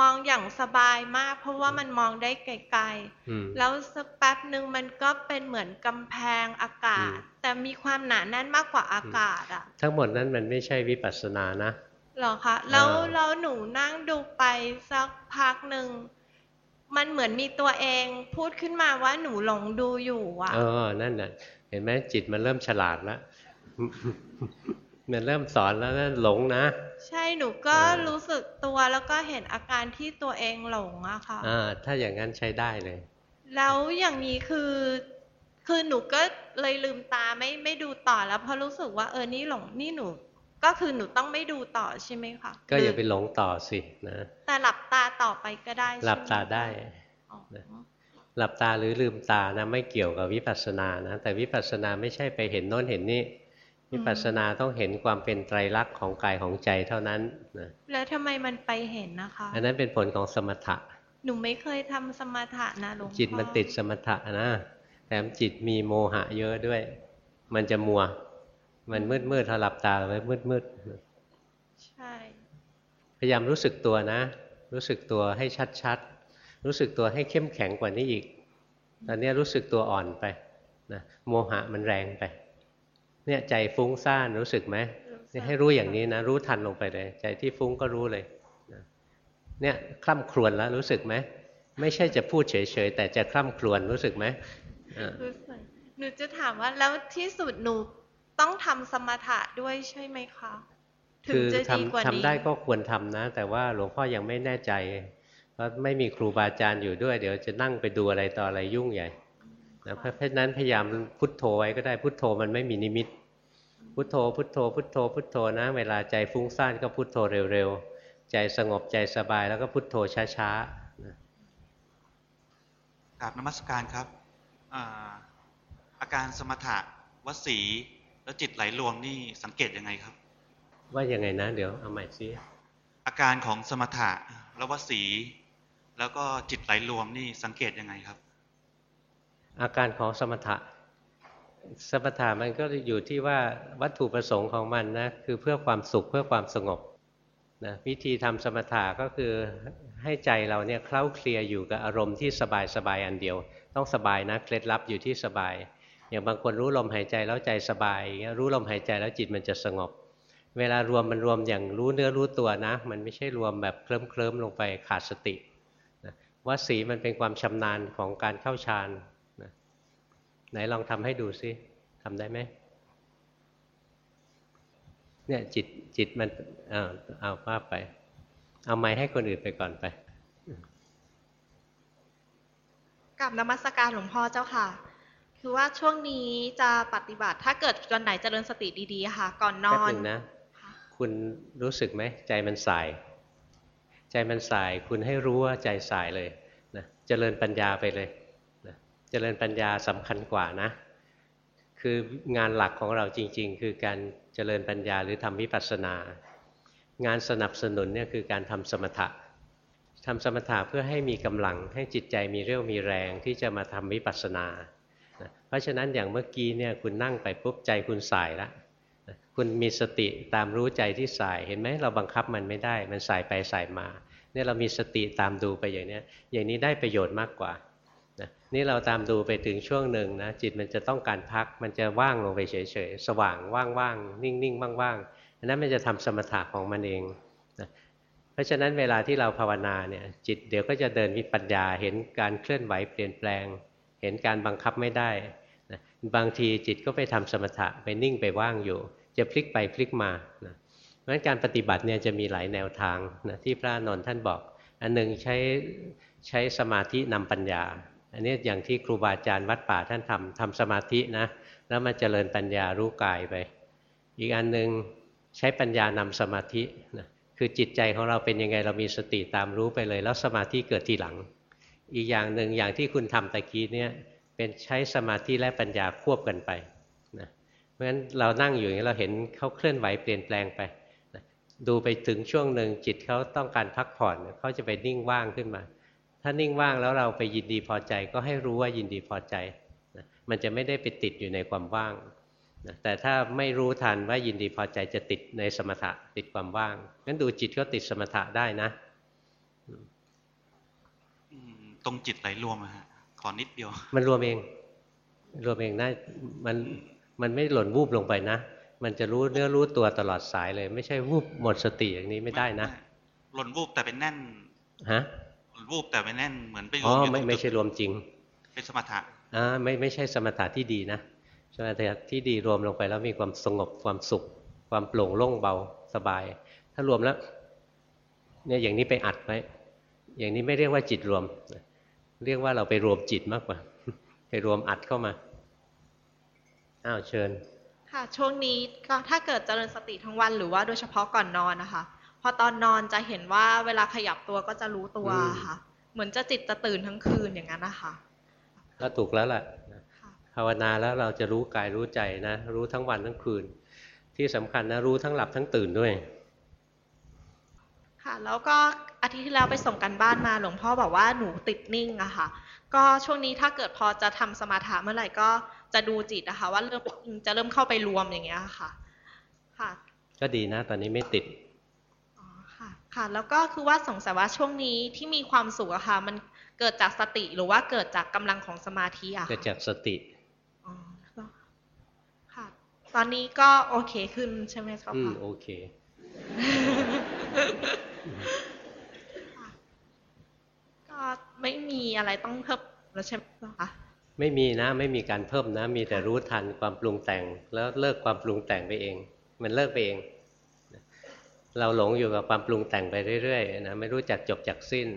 มองอย่างสบายมาก เพราะว่ามันมองได้ไกลอืมๆแล้วสักแป๊บหนึ่งมันก็เป็นเหมือนกำแพงอากาศอืมแต่มีความหนาแน่นมากกว่าอากาศอะทั้งหมดนั้นมันไม่ใช่วิปัสสนานะเหรอคะแล้วอ่าแล้วหนูนั่งดูไปสักพักหนึ่ง มันเหมือนมีตัวเองพูดขึ้นมาว่าหนูหลงดูอยู่อะเออนั่นน่ะ เห็นไหมจิตมันเริ่มฉลาดแล้วมันเริ่มสอนแล้วนะหลงนะ ใช่หนูก็อ่ารู้รู้สึกตัวแล้วก็เห็นอาการที่ตัวเองหลงอะค่ะอ่าถ้าอย่างนั้นใช้ได้เลย แล้วอย่างนี้คือ คือหนูก็เลยลืมตาไม่ไม่ดูต่อแล้วเพราะรู้สึกว่าเออนี่หลงนี่หนู ก็คือหนูต้องไม่ดูต่อใช่ไหมคะก็อย่าหไปรือหลงต่อสินะแต่หลับตาต่อไปก็ได้ใช่ไมหลับตาได้อ๋อนะหลับตาหรือลืมตานะไม่เกี่ยวกับวิปัสสนานะแต่วิปัสสนาไม่ใช่ไปเห็นโน้นเห็นนี่วิปัสสนาต้องเห็นความเป็นไตรลักษณ์ของกายของใจเท่านั้นนะแล้วทำไมมันไปเห็นนะคะ อันนั้นเป็นผลของสมถะ หนูไม่เคยทำสมถะนะหลวงพ่อจิตมันติดสมถะนะแถมจิตมีโมหะเยอะด้วย มันจะมัว มันมืดมืดๆถ้าหลับตาไว้มืดมืดๆใช่ พยายามรู้สึกตัวนะ รู้สึกตัวให้ชัดๆ รู้สึกตัวให้เข้มแข็งกว่านี้อีก ตอนนี้รู้สึกตัวอ่อนไปนะโมหะมันแรงไป เนี่ยใจฟุ้งซ่านรู้สึกไหมเนี่ยให้รู้อย่างนี้นะ รู้ทันลงไปเลย ใจที่ฟุ้งก็รู้เลยนะเนี่ยคล่ำครวญแล้วรู้สึกไหมไม่ใช่จะพูดเฉยๆแต่จะคล่ำครวญรู้สึกไหมอ่ารู้สึกหนูจะถามว่าแล้วที่สุดหนู ต้องทำสมถะด้วยใช่ไหมคะถึงคือจะดีกว่าทำทำนี้ได้ก็ควรทำนะ แต่ว่าหลวงพ่อยังไม่แน่ใจเพราะไม่มีครูบาอาจารย์อยู่ด้วย เดี๋ยวจะนั่งไปดูอะไรต่ออะไรยุ่งใหญ่นะเพราะเพราะฉะนั้นพยายามพุทโธไว้ก็ได้พุทโธมันไม่มีนิมิต พุทโธ พุทโธ พุทโธ พุทโธนะ เวลาใจฟุ้งซ่านก็พุทโธเร็วๆ ใจสงบใจสบายแล้วก็พุทโธช้าๆนะกราบนมัสการครับอ่าอาการสมถะวสี แล้วจิตไหลรวมนี่สังเกตยังไงครับ ว่ายังไงนะเดี๋ยวเอาใหม่ซิอาการของสมถะแล้ววสี แล้วก็จิตไหลรวมนี่สังเกตยังไงครับ อาการของสมถะ สมถะมันก็อยู่ที่ว่าวัตถุประสงค์ของมันนะคือเพื่อความสุขเพื่อความสงบนะวิธีทำสมถะก็คือให้ใจเราเนี่ยเคล้าเคลียอยู่กับอารมณ์ที่สบายสบายอันเดียว ต้องสบายนะเคล็ดลับอยู่ที่สบาย อย่างบางคนรู้ลมหายใจแล้วใจสบายรู้ลมหายใจแล้วจิตมันจะสงบ เวลารวมมันรวมอย่างรู้เนื้อรู้ตัวนะ มันไม่ใช่รวมแบบเคลิ้มเคลิมลงไปขาดสตินะว่าสีมันเป็นความชำนาญของการเข้าฌานนะไหนลองทำให้ดูซิทำได้ไหมเนี่ยจิตจิตมันเอาเอาว่าไป เอาไม้ให้คนอื่นไปก่อนไปกับนมัสการหลวงพ่อเจ้าค่ะ คือว่าช่วงนี้จะปฏิบัติ ถ้าเกิดวันไหนเจริญสติดีๆค่ะ ก่อนนแป๊บอนหนึงนะ คุณรู้สึกไหมใจมันสาย ใจมันสาย คุณให้รู้ว่าใจสายเลยนะเจริญปัญญาไปเลยนะเจริญปัญญาสำคัญกว่านะ คืองานหลักของเราจริง ๆ คือการเจริญปัญญาหรือทำวิปัสสนา งานสนับสนุนเนี่ยคือการทำสมถะทำสมถะเพื่อให้มีกำลังให้จิตใจมีเรี่ยวมีแรงที่จะมาทำวิปัสสนานะเพ ราะฉะนั้นอย่างเมื่อกี้เนี่ยคุณนั่งไปปุ๊บใจคุณสายแล้วคุณมีสติตามรู้ใจที่สายเห็นไหมเราบังคับมันไม่ได้ มันสายไปสายมาเนี่ยเรามีสติตามดูไปอย่างนี้อย่างนี้ได้ประโยชน์มากกว่านะนี่เราตามดูไปถึงช่วงหนึ่งนะจิตมันจะต้องการพักมันจะว่างลงไปเฉยๆสว่างว่างๆนิ่งๆว่างๆอันนั้นมันจะทำสมถะของมันเองนะเพราะฉะนั้นเวลาที่เราภาวนาเนี่ยจิตเดี๋ยวก็จะเดินวิปัญญาเห็นการเคลื่อนไหวเปลี่ยนแปลง เห็นการบังคับไม่ได้ บางทีจิตก็ไปทำสมถะไปนิ่งไปว่างอยู่ จะพลิกไปพลิกมานะเพราะฉะนั้นการปฏิบัติเนี่ยจะมีหลายแนวทางนะที่พระนนท์ท่านบอก อันหนึ่งใช้ใช้สมาธินำปัญญา อันนี้อย่างที่ครูบาอาจารย์วัดป่าท่านทำทำสมาธินะแล้วมาเจริญปัญญารู้กายไป อีกอันหนึ่งใช้ปัญญานำสมาธินะคือจิตใจของเราเป็นยังไงเรามีสติตามรู้ไปเลย แล้วสมาธิเกิดทีหลัง อีกอย่างหนึ่งอย่างที่คุณทำตะกี้เนี่ย เป็นใช้สมาธิและปัญญาควบกันไปนะเพราะฉะนั้นเรานั่งอยู่อย่างนี้เราเห็นเขาเคลื่อนไหวเปลี่ยนแปลงไปนะดูไปถึงช่วงหนึ่งจิตเขาต้องการพักผ่อนเขาจะไปนิ่งว่างขึ้นมา ถ้านิ่งว่างแล้วเราไปยินดีพอใจก็ให้รู้ว่ายินดีพอใจนะมันจะไม่ได้ไปติดอยู่ในความว่างนะแต่ถ้าไม่รู้ทันว่ายินดีพอใจจะติดในสมถะติดความว่างงั้นดูจิตก็ติดสมถะได้นะ ตรงจิตไหลรวมอะฮะ ขอนิดเดียว มันรวมเอง รวมเองนะมันมันไม่หล่นวูบลงไปนะ มันจะรู้เนื้อรู้ตัวตลอดสายเลย ไม่ใช่วูบหมดสติอย่างนี้ไม่ได้นะ หล่นวูบแต่เป็นแน่น ฮะ หล่นวูบแต่เป็นแน่นเหมือนไปรอ๋วอมอยู่ไม่ตรงไม่จุดใช่รวมจริง เป็นสมถะอ่าไม่ไม่ใช่สมถะที่ดีนะ สมถะที่ดีรวมลงไปแล้วมีความสงบความสุข ความโปร่งโล่งเบาสบาย ถ้ารวมแล้วเนี่ยอย่างนี้ไปอัดไว้อย่างนี้ไม่เรียกว่าจิตรวม เรียกว่าเราไปรวมจิตมากกว่า ไปรวมอัดเข้ามาอ้าวเชิญ ค่ะ ช่วงนี้ก็ถ้าเกิดเจริญสติทั้งวันหรือว่าโดยเฉพาะก่อนนอนนะคะ พอตอนนอนจะเห็นว่าเวลาขยับตัวก็จะรู้ตัวอืมค่ะ เหมือนจะจิตจะตื่นทั้งคืนอย่างนั้นนะคะก็ถูกแล้วล่ะภาวนาแล้วเราจะรู้กายรู้ใจนะ รู้ทั้งวันทั้งคืน ที่สำคัญนะรู้ทั้งหลับทั้งตื่นด้วย ค่ะแล้วก็อาทิตย์ที่แล้วไปส่งกันบ้านมาหลวงพ่อบอกว่าหนูติดนิ่งอะค่ะ ก็ช่วงนี้ถ้าเกิดพอจะทำสมาธิเมื่อไหร่ก็จะดูจิตนะคะว่าเริ่มจะเริ่มเข้าไปรวมอย่างเงี้ยค่ะ ค่ะ ก็ดีนะ ตอนนี้ไม่ติดค่ะ ค่ะแล้วก็คือว่าสงสัยว่าช่วงนี้ที่มีความสุขอะค่ะ มันเกิดจากสติหรือว่าเกิดจากกำลังของสมาธิอะเกิดค่ะจากสติค่ะ ตอนนี้ก็โอเคขึ้นใช่ไหมเจ้าอืมค่ะโอเค ก็ไม่มีอะไรต้องเพิ่มแล้วใช่ไหมเจ้าค่ะไม่มีนะไม่มีการเพิ่มนะ มีแต่รู้ทันความปรุงแต่ง แล้วเลิกความปรุงแต่งไปเอง มันเลิกไปเอง เราหลงอยู่กับความปรุงแต่งไปเรื่อยๆนะไม่รู้จักจบจากสิ้น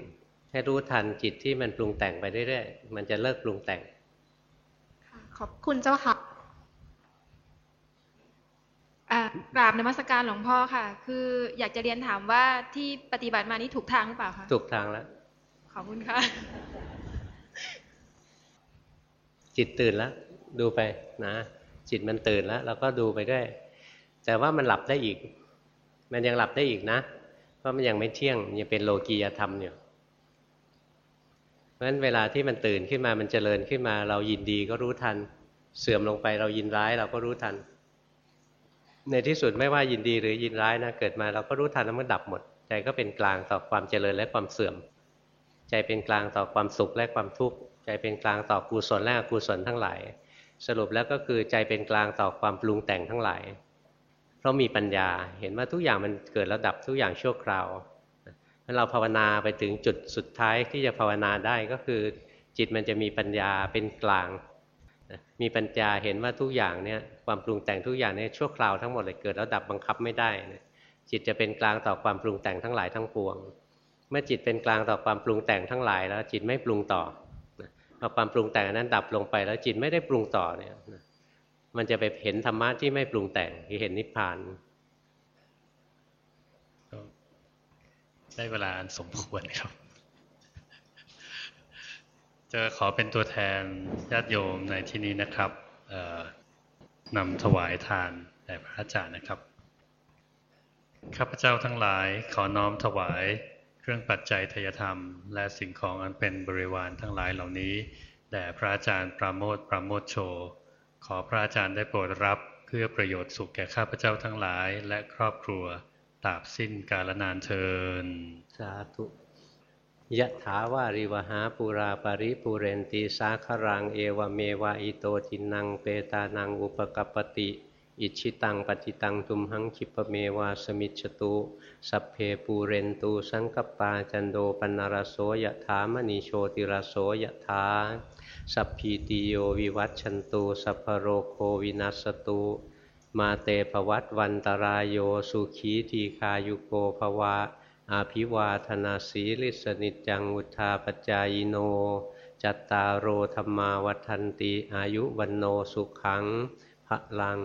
ให้รู้ทันจิตที่มันปรุงแต่งไปเรื่อยๆมันจะเลิกปรุงแต่งขอบคุณเจ้าค่ะอ่า กราบนมัสการหลวงพ่อค่ะ คืออยากจะเรียนถามว่าที่ปฏิบัติมานี่ถูกทางหรือเปล่าคะถูกทางแล้วขอบคุณค่ะ จิตตื่นแล้วดูไปนะ จิตมันตื่นแล้วเราก็ดูไปด้วย แต่ว่ามันหลับได้อีก มันยังหลับได้อีกนะ เพราะมันยังไม่เที่ยงยังเป็นโลกียธรรมอยู่เพราะฉะนั้นเวลาที่มันตื่นขึ้นมามันเจริญขึ้นมา เรายินดีก็รู้ทัน เสื่อมลงไปเรายินร้ายเราก็รู้ทัน ในที่สุดไม่ว่ายินดีหรือยินร้ายนะเกิดมาเราก็รู้ทันแล้วมันดับหมด ใจก็เป็นกลางต่อความเจริญและความเสื่อม ใจเป็นกลางต่อความสุขและความทุกข์ใจเป็นกลางต่อกุศลและอกุศลทั้งหลาย สรุปแล้วก็คือใจเป็นกลางต่อความปรุงแต่งทั้งหลาย เพราะมีปัญญาเห็นว่าทุกอย่างมันเกิดแล้วดับทุกอย่างชั่วคราวถ้าเราภาวนาไปถึงจุดสุดท้ายที่จะภาวนาได้ก็คือ จิตมันจะมีปัญญาเป็นกลาง มีปัญญาเห็นว่าทุกอย่างเนี่ยความปรุงแต่งทุกอย่างเนี่ยชั่วคราวทั้งหมดเลยเกิดแล้วดับบังคับไม่ได้นะจิตจะเป็นกลางต่อความปรุงแต่งทั้งหลายทั้งปวง เมื่อจิตเป็นกลางต่อความปรุงแต่งทั้งหลายแล้ว จิตไม่ปรุงต่อพอความปรุงแต่งนั้นดับลงไปแล้วจิตไม่ได้ปรุงต่อเนี่ยมันจะไปเห็นธรรมะที่ไม่ปรุงแต่งที่เห็นนิพพานได้เวลาสมควรครับ จะขอเป็นตัวแทนญาติโยมในที่นี้นะครับนำถวายทานแด่พระอาจารย์นะครับข้าพเจ้าทั้งหลายขอน้อมถวาย เครื่องปัจจัยทยธรรม และสิ่งของอันเป็นบริวารทั้งหลายเหล่านี้แด่พระอาจารย์ปราโมทปราโมทโช ขอพระอาจารย์ได้โปรดรับเพื่อประโยชน์สุขแก่ข้าพเจ้าทั้งหลายและครอบครัวตราบสิ้นกาลนานเทินสาธุ ยะถาวาริวหาปุราปริปุเรนตีสาครังเอวเมวะอิโตทินังเปตานังอุปกปปติอิชิตังปฏิตังทุมหังคิปเมวาสมิจฉตุ สัพเพปูเรนตูสังกปาจันโดปนารโสยะถามณีโชติรโสยะถาสัพพีติโยวิวัตชันตุสัพพโรโควินัสตุมาเตภวัตวันตรายโยสุขีทีคายุโกภวะ อาภิวาธนาสีลิสนิจังวุธาปจายโน จัตตารโอธรรมาวัฏันติ อายุวันโนสุขังพระลัง